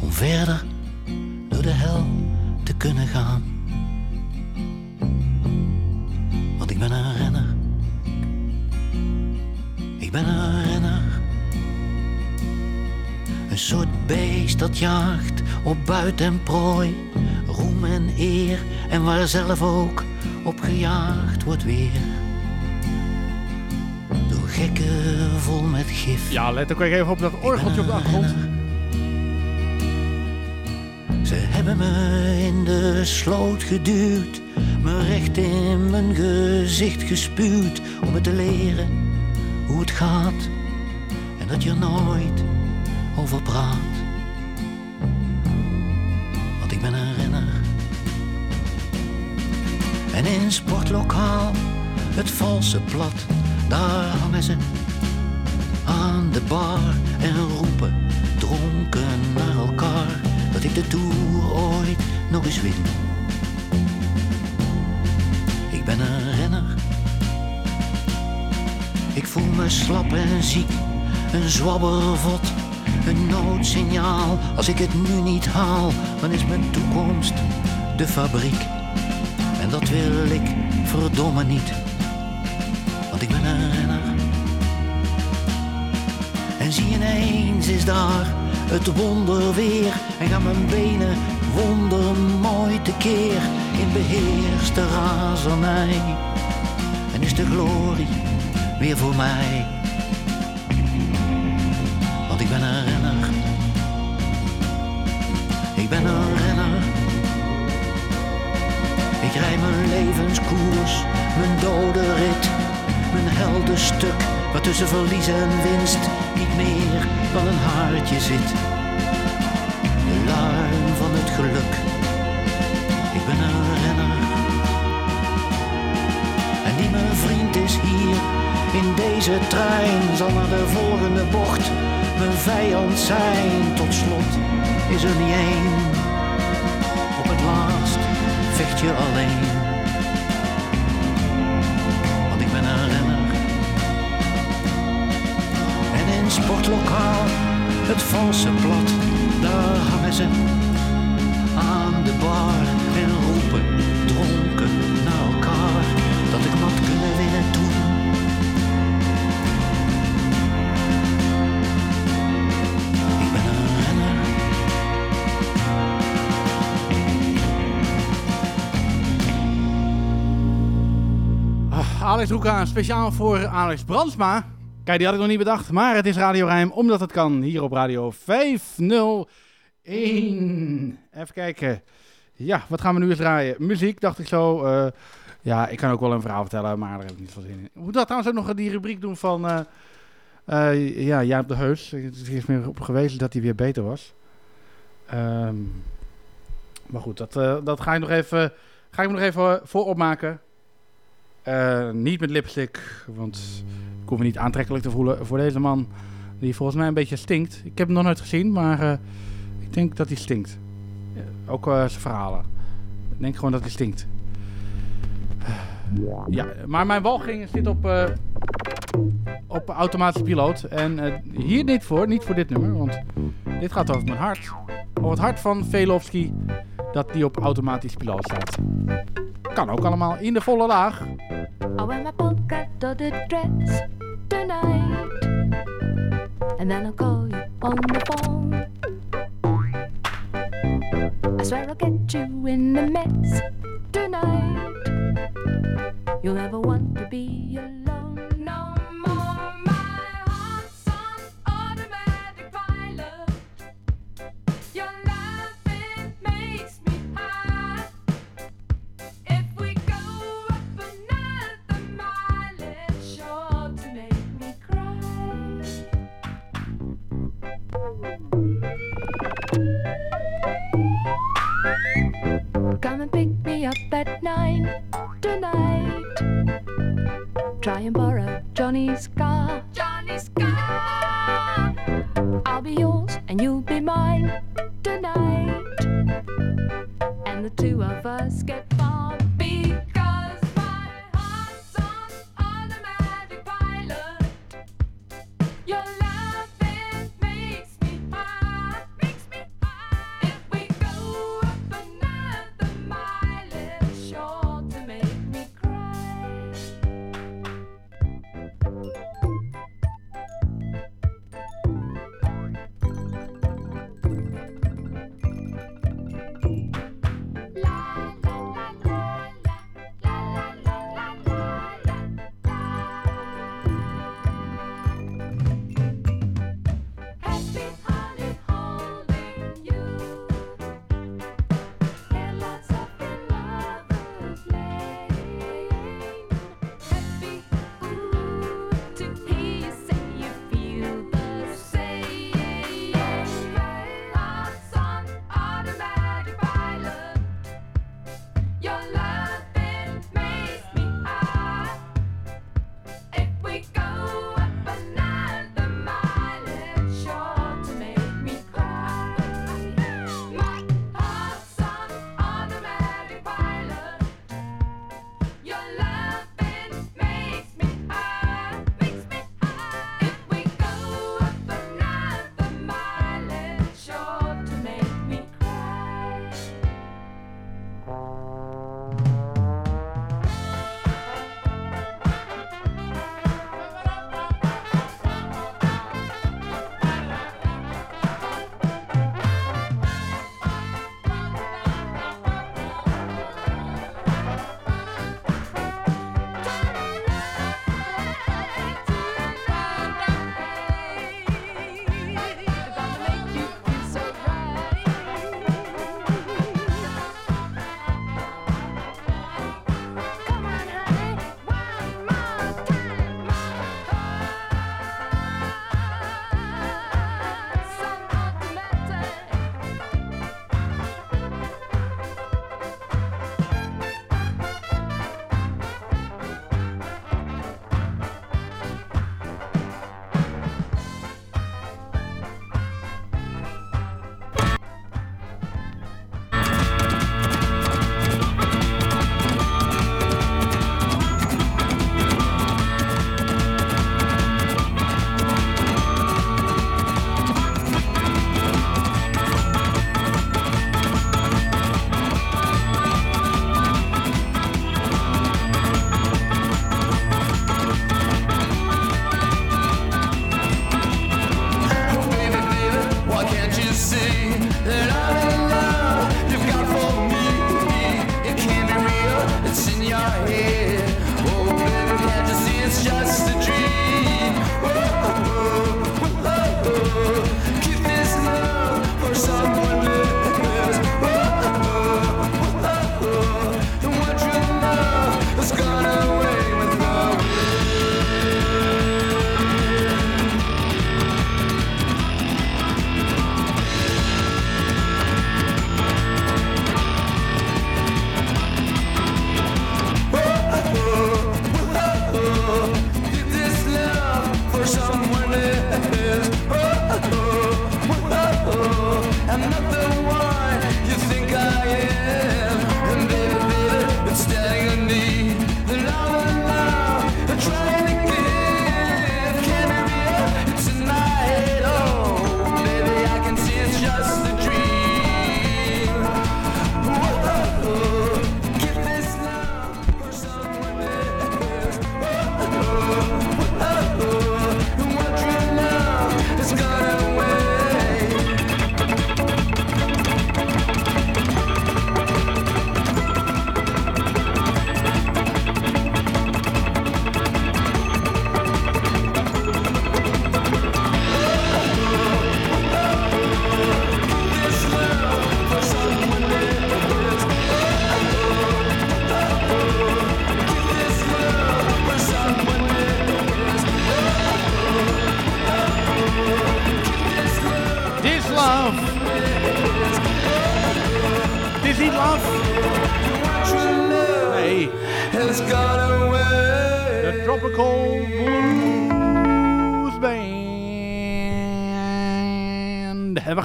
Om verder door de hel te kunnen gaan. Want ik ben een renner. Ben een renner. Een soort beest dat jaagt op buit en prooi. Roem en eer en waar zelf ook op gejaagd wordt weer. Door gekken vol met gif. Ja, let ook even op dat orgeltje op de achtergrond. Ze hebben me in de sloot geduwd, me recht in mijn gezicht gespuwd om me te leren hoe het gaat en dat je er nooit over praat. Want ik ben een renner. En in sportlokaal, het valse plat, daar hangen ze aan de bar en roepen dronken naar elkaar dat ik de Tour ooit nog eens win. Ik ben een renner. Ik voel me slap en ziek, een zwabbervot, een noodsignaal. Als ik het nu niet haal, dan is mijn toekomst de fabriek. En dat wil ik verdomme niet, want ik ben een renner. En zie ineens is daar het wonder weer en gaan mijn benen wondermooi tekeer in beheerste razernij. En is de glorie weer voor mij. Want ik ben een renner. Ik ben een renner. Ik rij mijn levenskoers, mijn dode rit, mijn heldenstuk, wat tussen verlies en winst niet meer dan een haartje zit. De luim van het geluk. Deze trein zal naar de volgende bocht mijn vijand zijn. Tot slot is er niet één. Op het laatst vecht je alleen. Want ik ben een renner. En in sportlokaal, het valse plat, daar hangen ze aan de bar Alex Hoeka, speciaal voor Alex Brandsma. Kijk, die had ik nog niet bedacht, maar het is Radio Rijm, omdat het kan, hier op Radio 501. Even kijken. Ja, wat gaan we nu eens draaien? Muziek, dacht ik zo. Eh, ja, ik kan ook wel een verhaal vertellen, maar daar heb ik niet veel zin in. Hoe dat trouwens ook nog die rubriek doen van... eh eh, ja, Jaap de Heus. Het is meer op gewezen dat hij weer beter was. Ehm, maar goed, dat, dat ga ik nog even, ga ik me nog even voor opmaken. Eh, niet met lipstick, want ik hoef me niet aantrekkelijk te voelen voor deze man. Die volgens mij een beetje stinkt. Ik heb hem nog nooit gezien, maar eh, ik denk dat hij stinkt. Ja, ook eh, zijn verhalen. Ik denk gewoon dat hij stinkt. Ja, maar mijn walging zit op, eh, op automatische piloot. En eh, hier niet voor, niet voor dit nummer, want dit gaat over mijn hart. Over het hart van Velofsky, dat die op automatisch piloot staat. Kan ook allemaal in de volle laag. I wear my polka dotted dress tonight. And then I'll call you on the phone. I swear I'll get you in a mess tonight. You'll never want to be alone at night.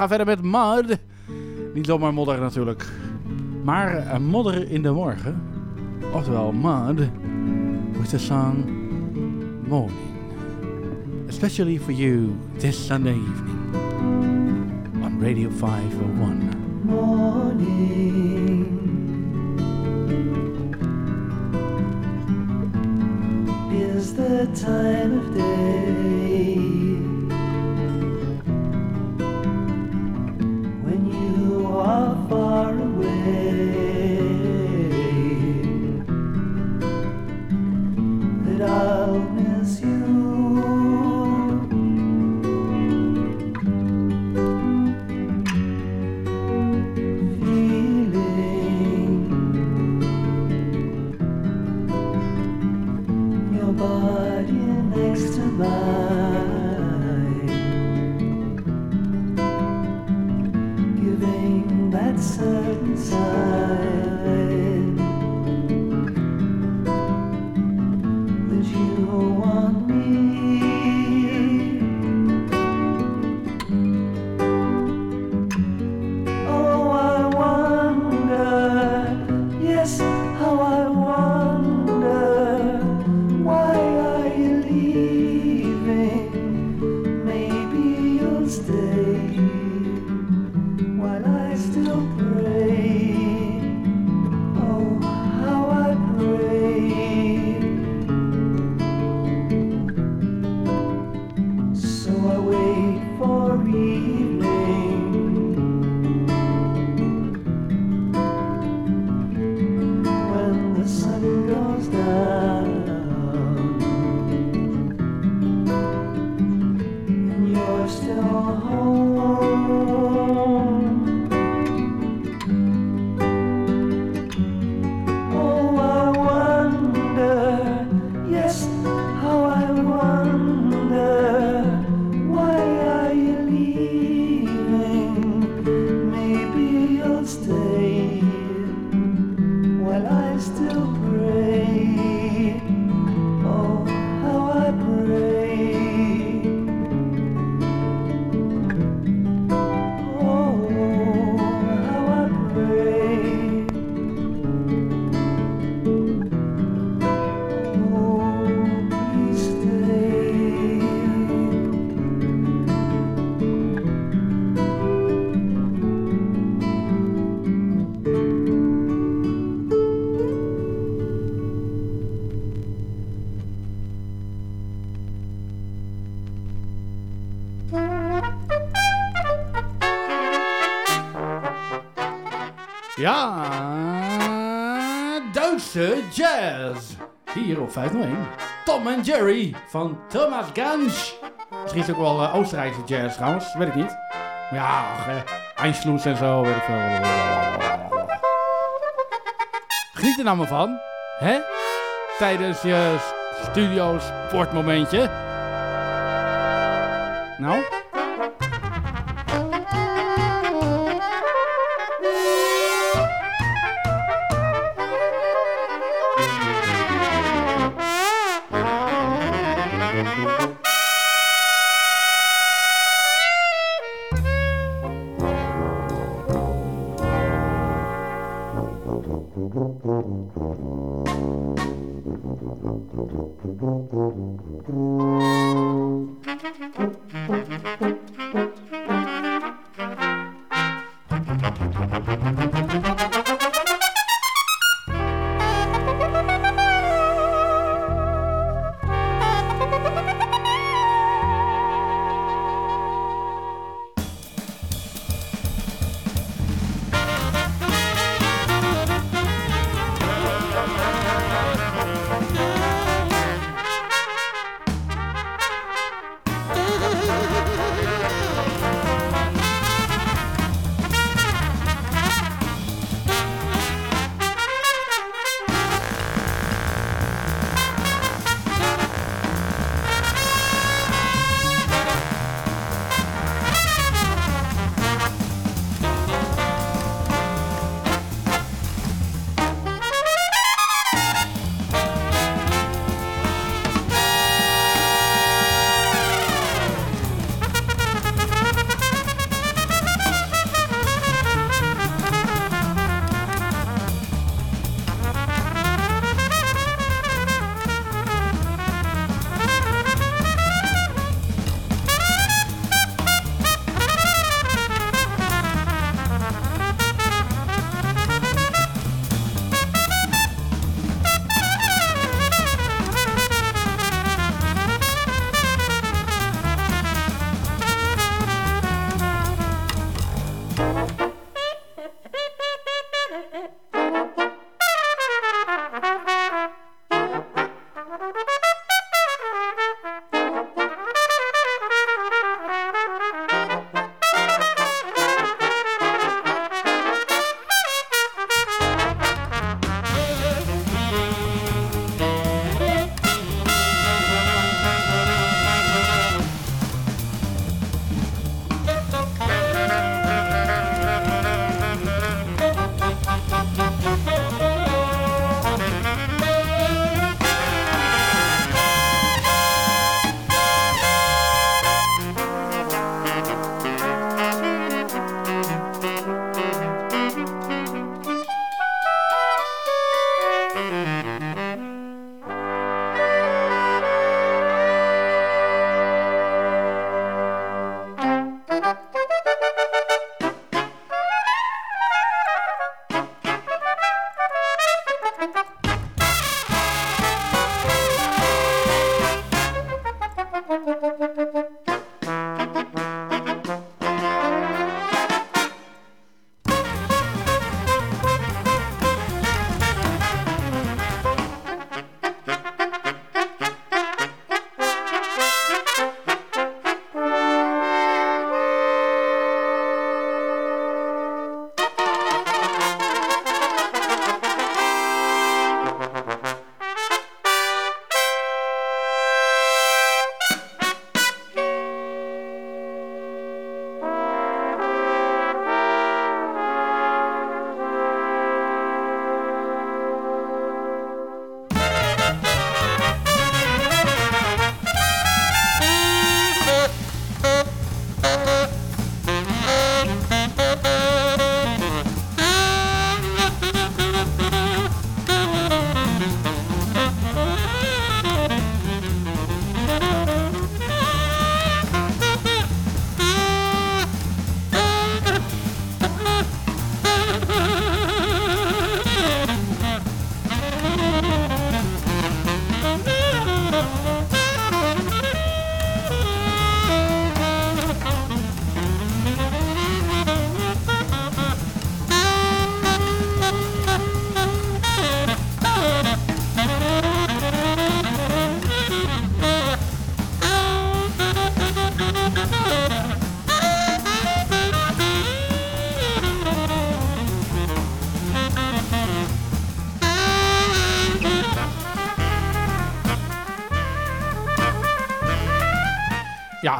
gaan verder met mud. Niet zomaar modder natuurlijk. Maar eh, modder in de morgen. Oftewel mud. With the song Morning. Especially for you this Sunday evening. On Radio 501. still home. 501. Tom en Jerry van Thomas Gansch. Misschien is het ook wel eh, Oostenrijkse jazz trouwens, weet ik niet. Maar ja, Einschluss en zo, weet ik veel. Geniet er nou maar van, hè? Tijdens je studio sportmomentje. Nou?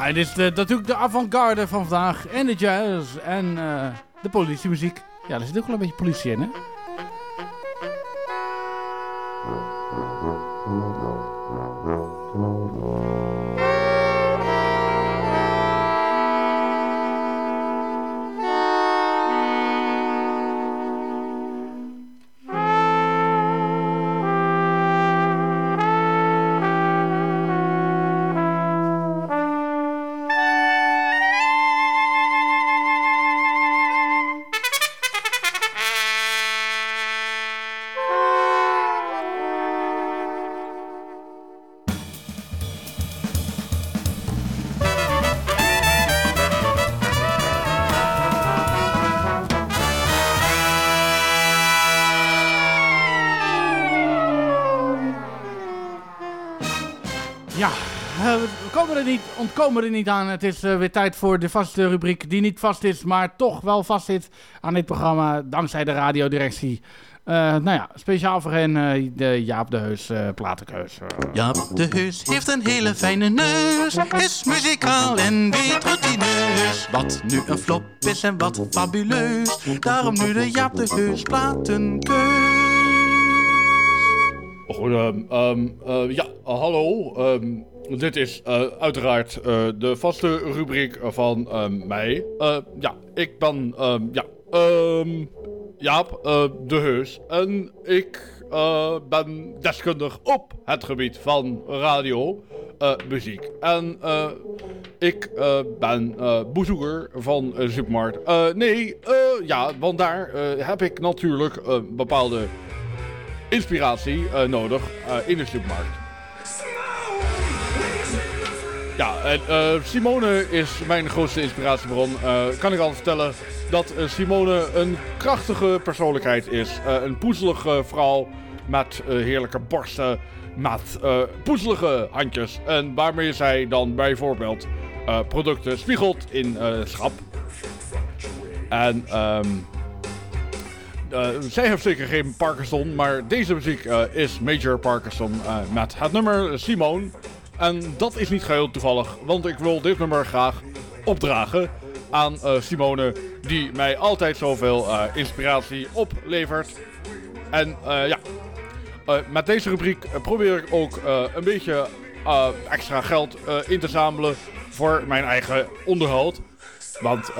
En dit is natuurlijk de avant-garde van vandaag. En de jazz en eh, de politiemuziek. Ja, er zit ook wel een beetje politie in, hè? We komen er niet, ontkomen er niet aan. Het is eh, weer tijd voor de vaste rubriek die niet vast is, maar toch wel vast zit aan dit programma dankzij de radiodirectie. Eh nou ja, speciaal voor hen eh, de Jaap de Heus eh platenkeus. Jaap de Heus heeft een hele fijne neus, is muzikaal en weet routineus. Wat nu een flop is en wat fabuleus, daarom nu de Jaap de Heus platenkeus. Goed, ehm, ehm, eh, ja, hallo. Ehm, dit is eh, uiteraard eh, de vaste rubriek van ehm, mij. Eh, ja, ik ben ja, Jaap eh, de Heus. En ik eh, ben deskundig op het gebied van radio, eh, muziek. En eh, ik eh, ben eh, bezoeker van supermarkt. Eh, nee, eh, ja, want daar eh, heb ik natuurlijk bepaalde inspiratie eh, nodig eh, in de supermarkt. Ja, eh, Simone is mijn grootste inspiratiebron. Kan ik al vertellen dat Simone een krachtige persoonlijkheid is. Een poezelige vrouw met heerlijke borsten, met poezelige handjes. En waarmee zij dan bijvoorbeeld producten spiegelt in schap. En ehm eh, zij heeft zeker geen Parkinson, maar deze muziek eh, is Major Parkinson eh, met het nummer Simone. En dat is niet geheel toevallig, want ik wil dit nummer graag opdragen aan Simone, die mij altijd zoveel inspiratie oplevert. En ja, met deze rubriek probeer ik ook een beetje extra geld in te zamelen voor mijn eigen onderhoud. Want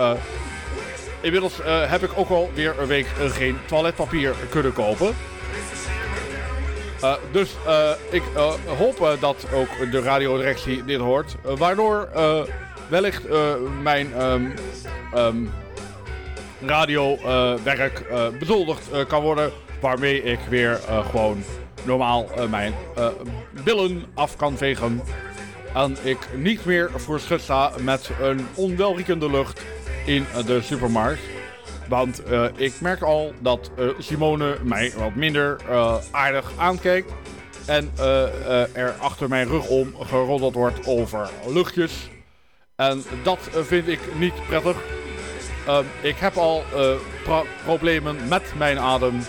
inmiddels eh, heb ik ook al weer een week geen toiletpapier kunnen kopen. Eh, dus eh, ik hoop dat ook de radiodirectie dit hoort. waardoor wellicht mijn ehm, ehm, radiowerk bezoldigd kan worden. Waarmee ik weer gewoon normaal mijn billen af kan vegen. En ik niet meer voor schut sta met een onwelriekende lucht in de supermarkt. Want eh, ik merk al dat eh, Simone mij wat minder eh, aardig aankijkt. En er achter mijn rug om geroddeld wordt over luchtjes. En dat vind ik niet prettig. Ehm, ik heb al pro- problemen met mijn adem.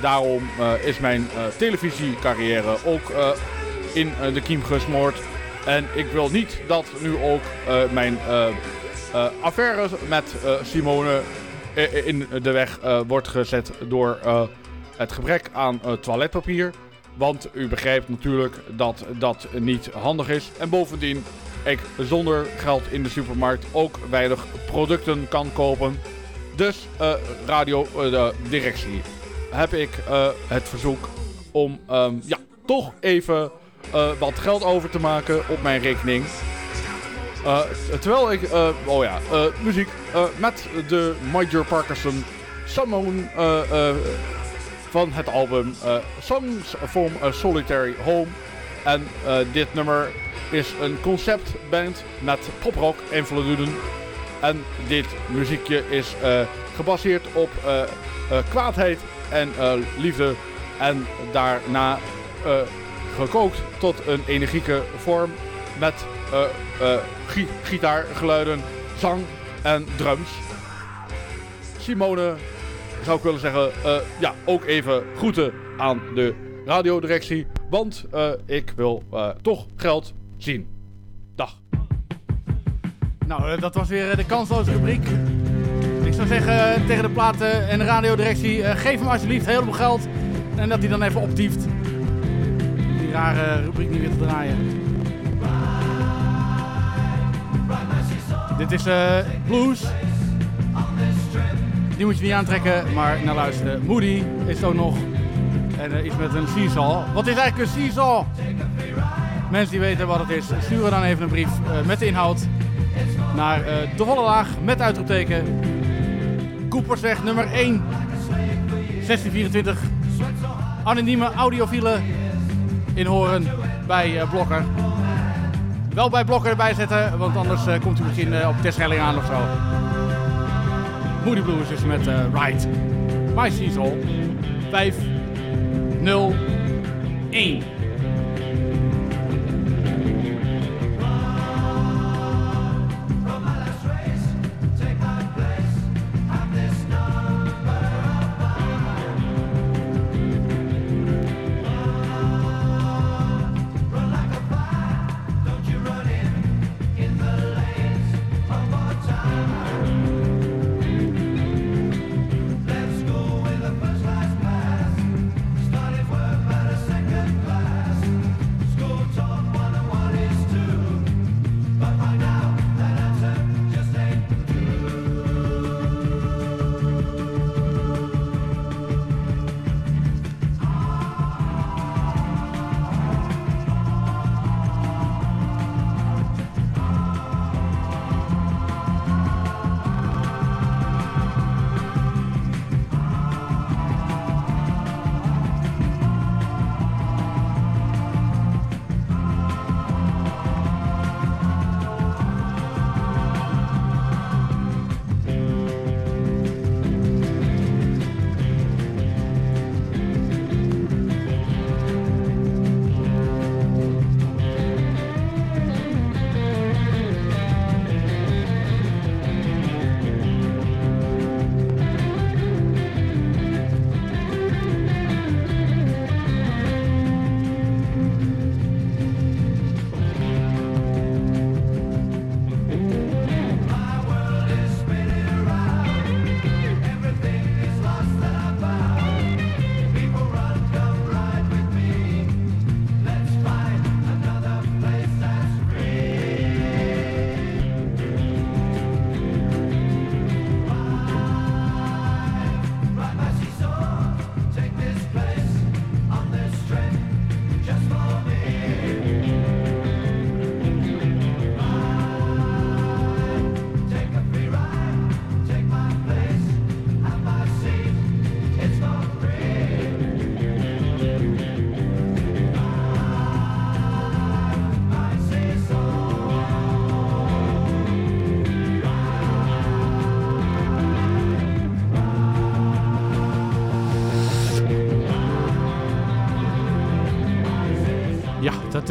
Daarom is mijn televisiecarrière ook in de kiem gesmoord. En ik wil niet dat nu ook mijn eh, affaire met eh, Simone eh, in de weg wordt gezet door het gebrek aan toiletpapier. Want u begrijpt natuurlijk dat dat niet handig is. En bovendien ik zonder geld in de supermarkt ook weinig producten kan kopen. Dus eh, radio de directie heb ik het verzoek om ehm, ja, toch even wat geld over te maken op mijn rekening. Eh, terwijl ik, eh, oh ja, eh, muziek met de Major Parkinson eh, van het album Songs from a Solitary Home. En dit nummer is een conceptband met poprock invloeden. En dit muziekje is gebaseerd op kwaadheid en liefde. En daarna gekookt tot een energieke vorm met eh, eh, gi- gitaargeluiden, zang en drums. Simone, zou ik willen zeggen, eh, ja, ook even groeten aan de radiodirectie. Want ik wil toch geld zien. Dag. Nou, dat was weer de kansloze rubriek. Ik zou zeggen tegen de platen en de radiodirectie, geef hem alsjeblieft heel veel geld. En dat hij dan even optieft. Die rare rubriek niet weer te draaien. Dit is eh, blues. Die moet je niet aantrekken, maar naar luisteren. Moody is ook nog. En eh, iets met een seesaw. Wat is eigenlijk een seesaw? Mensen die weten wat het is, sturen dan even een brief eh, met de inhoud naar de volle laag met uitroepteken. Koepersweg nummer 1, 1624. Anonieme audiofielen in Horen bij Blokker. Wel bij Blokker erbij zetten, want anders eh, komt u misschien eh, op Terschelling aan of zo. Moody Blues is met eh Right. My Seasol. 5, 0, 1.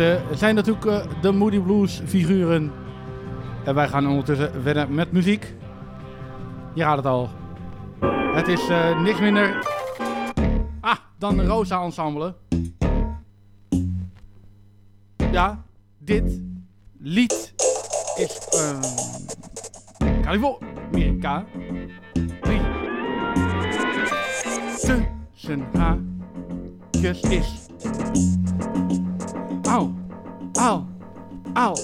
Eh, zijn natuurlijk eh, de Moody Blues figuren. En wij gaan ondertussen verder met muziek. Je raadt het al. Het is eh, niks minder ah, dan Rosa Ensemble. Ja, dit lied is uh, California. Drie. Tussen haakjes is. Auw, auw, auw.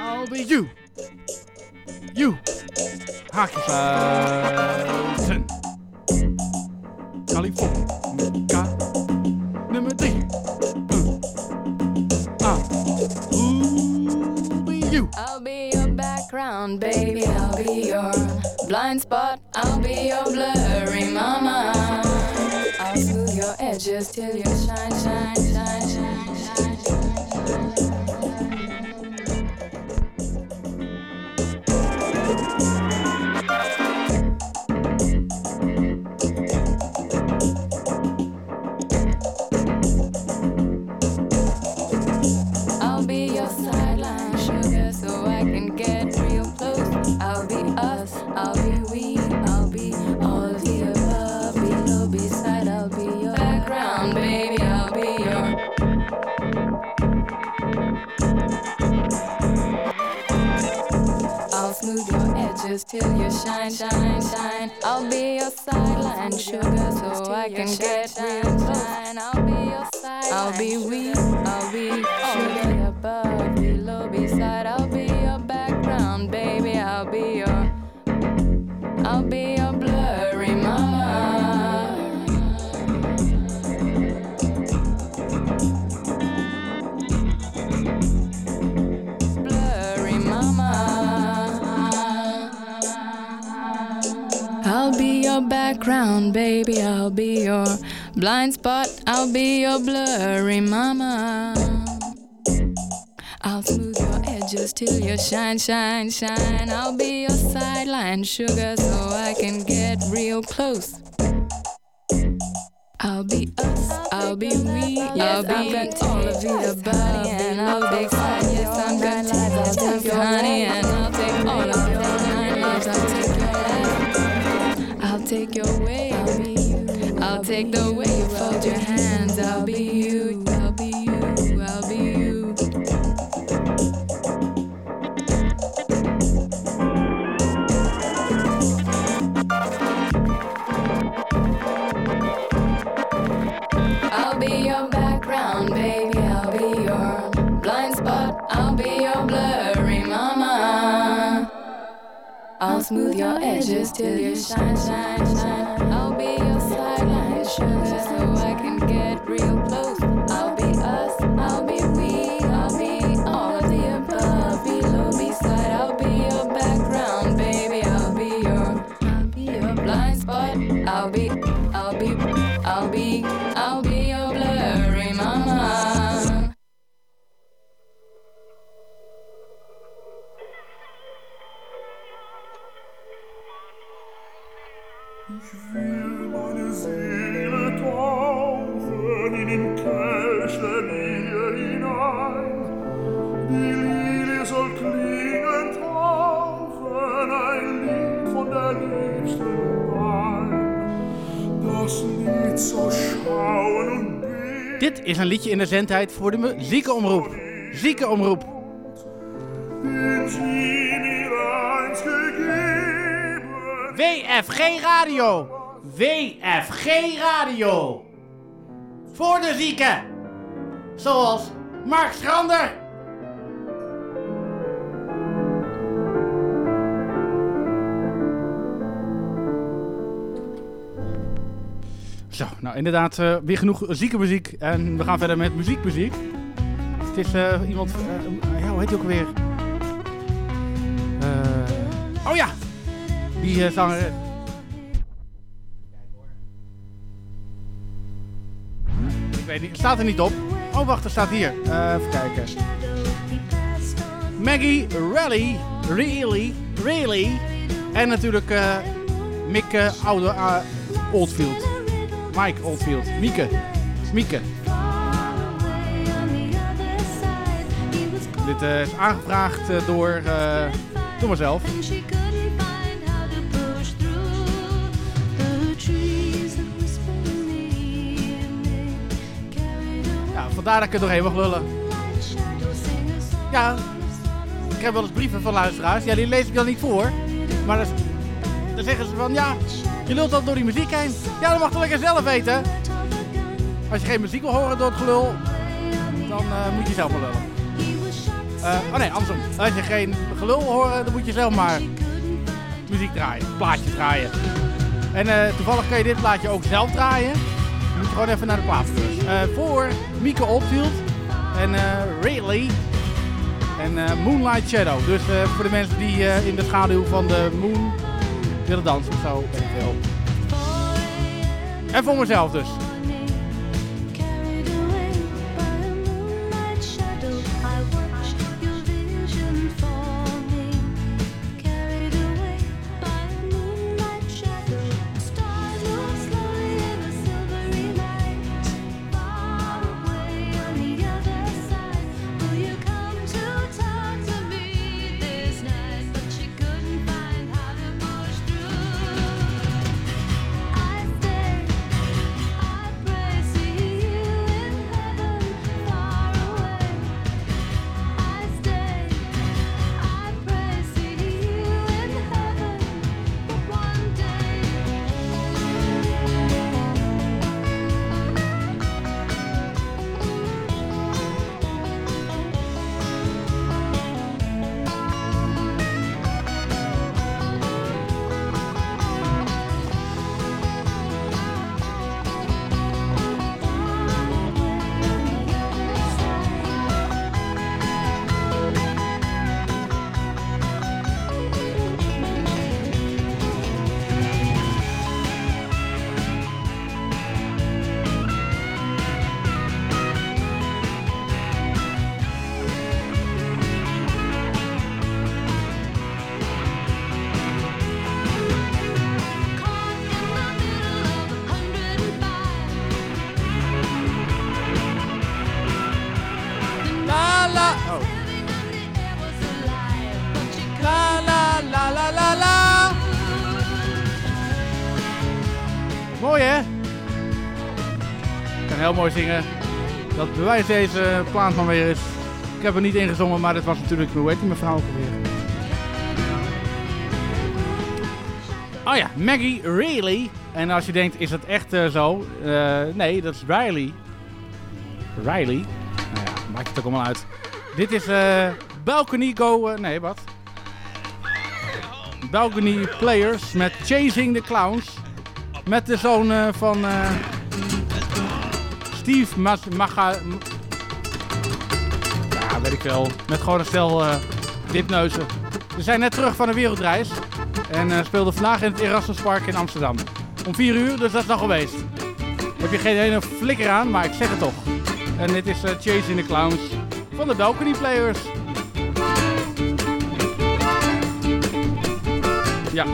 I'll be you. You. Haakjes sluiten. California. Drie. Uh. Ooh, be you. I'll be your background, baby. I'll be your blind spot. I'll be your blurry mama. I'll smooth your edges till you shine, shine, edges till you shine, shine, shine. I'll be your sideline sugar so I can get real close. I'll be your sideline. I'll be weak, I'll be sugar above, below, beside. I'll be your background, baby. I'll be your, your background, baby. I'll be your blind spot. I'll be your blurry mama. I'll smooth your edges till you shine, shine, shine. I'll be your sideline sugar so I can get real close. I'll be us, I'll be we, yes, I'll be all of the above, and I'll be fine. Yes, I'm gonna take, I'll take your honey, and I'll take all of take your life, I'll take your way, I'll be you. I'll take the way I'll smooth your edges till you shine, shine, shine. I'll be your sideline sugar so I can get real close. Is een liedje in de zendtijd voor de sie mir einst gegeben. WFG Radio. WFG Radio. Voor de zieken. Zoals Mark Schrander. Zo, nou inderdaad, eh, weer genoeg zieke muziek. En we gaan verder met muziekmuziek. Het is eh, iemand, eh, ja, hoe heet hij ook alweer? Eh, oh ja, die zanger. Ik weet niet, staat er niet op. Oh, wacht, er staat hier. Even kijken. Maggie Rally, Really, Really. En natuurlijk Mick oude, Oldfield. Mike Oldfield. Mieke. Mieke. Dit eh, is aangevraagd eh, door, eh, door mezelf. Ja, vandaar dat ik er doorheen mag lullen. Ja, ik heb wel eens brieven van luisteraars. Ja, die lees ik dan niet voor. Maar dan, dan zeggen ze van, ja, je lult dan door die muziek heen. Ja, dat mag toch lekker zelf weten. Als je geen muziek wil horen door het gelul, dan eh, moet je zelf maar lullen. Eh, oh nee, andersom. Als je geen gelul wil horen, dan moet je zelf maar muziek draaien. Plaatjes draaien. En eh, toevallig kan je dit plaatje ook zelf draaien. Dan moet je gewoon even naar de plaatskurs. Eh voor Mieke Oldfield en Really en Moonlight Shadow. Dus voor de mensen die in de schaduw van de moon willen dansen of zo, weet ik. En voor mezelf dus. Zingen. Dat bewijst deze plaat van weer eens. Ik heb er niet ingezongen, maar dit was natuurlijk, hoe heet die mevrouw ook alweer? Oh ja, Maggie Reilly. En als je denkt, is dat echt eh, zo? Eh, nee, dat is Riley. Riley. Nou ja, maakt het ook allemaal uit. Dit is eh Balcony Go... nee, wat? Balcony Players met Chasing the Clowns. Met de zoon van Steve Maga... Ja, weet ik wel. Met gewoon een stel eh wipneuzen. We zijn net terug van een wereldreis. En eh, speelden vandaag in het Erasmuspark in Amsterdam. Om 4 uur, dus dat is nog geweest. Heb je geen ene flikker aan, maar ik zeg het toch. En dit is eh, Chasing the Clowns van de Balcony Players. Ja.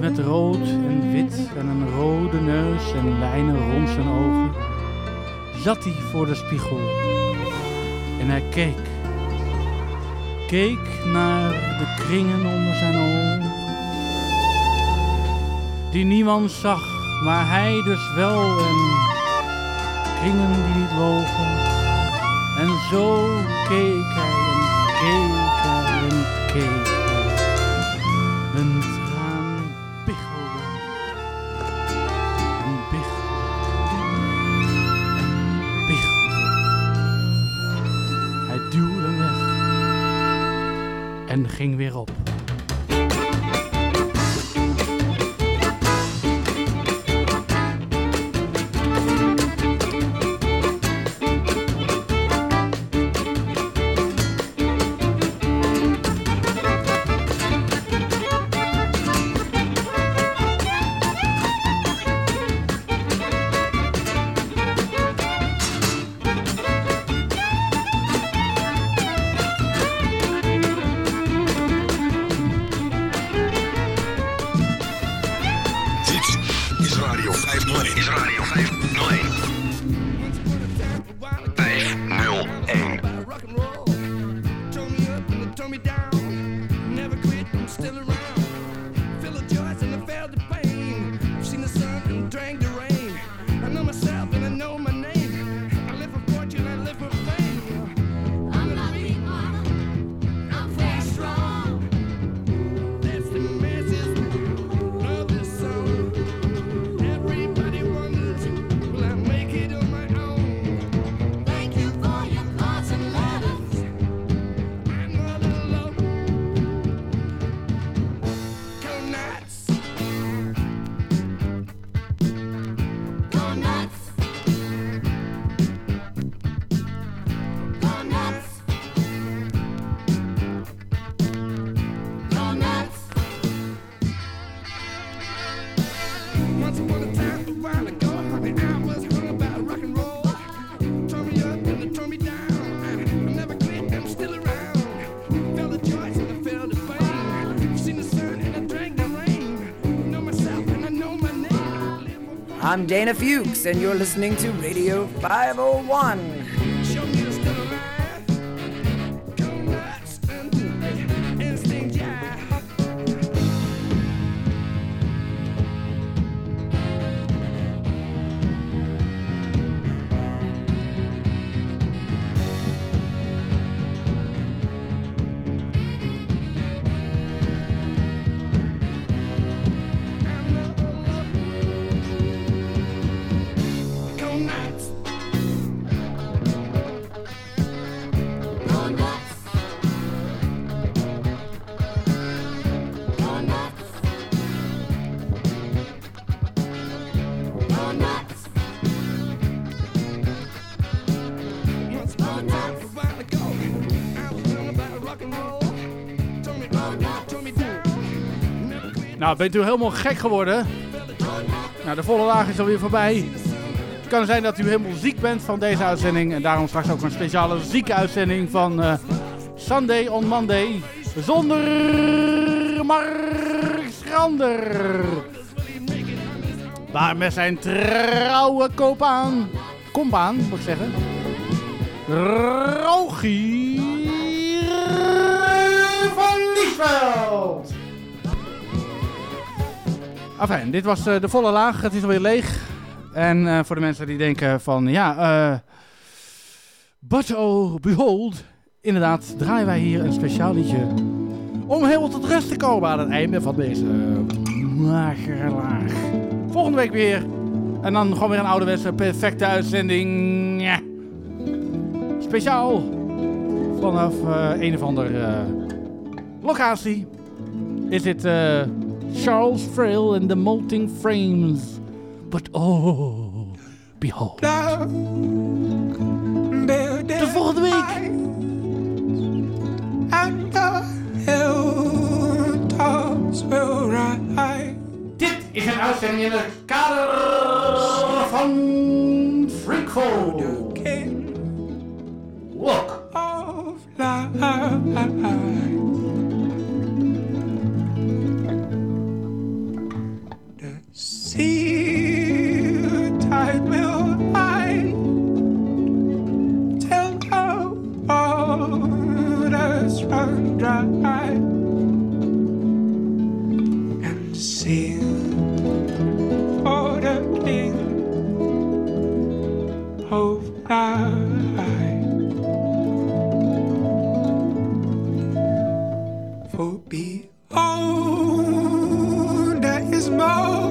Met rood en wit en een rode neus en lijnen rond zijn ogen, zat hij voor de spiegel. En hij keek. Keek naar de kringen onder zijn ogen. Die niemand zag, maar hij dus wel. En kringen die niet logen. En zo keek hij en keek I'm Dana Fuchs, and you're listening to Radio 501. Nou, bent u helemaal gek geworden? Nou, de volle laag is alweer voorbij. Het kan zijn dat u helemaal ziek bent van deze uitzending. En daarom straks ook een speciale zieke uitzending van eh, Sunday on Monday. Zonder Mark Schrander. Maar met zijn trouwe kopaan. Kompaan, moet ik zeggen. Rogier Afijn, dit was eh, de volle laag. Het is alweer leeg. En eh, voor de mensen die denken van, ja, eh but oh behold, inderdaad draaien wij hier een speciaal liedje om helemaal tot rust te komen aan het einde van deze magere laag. Volgende week weer. En dan gewoon weer een ouderwetse perfecte uitzending. Speciaal vanaf een of andere eh, locatie is dit eh, Charles Frail and the Molting Frames. But oh, behold. Tot volgende week. Dit is een uitzending in het kader van Freakful. Look. Of life. and sing for the king of life. For behold, there is more.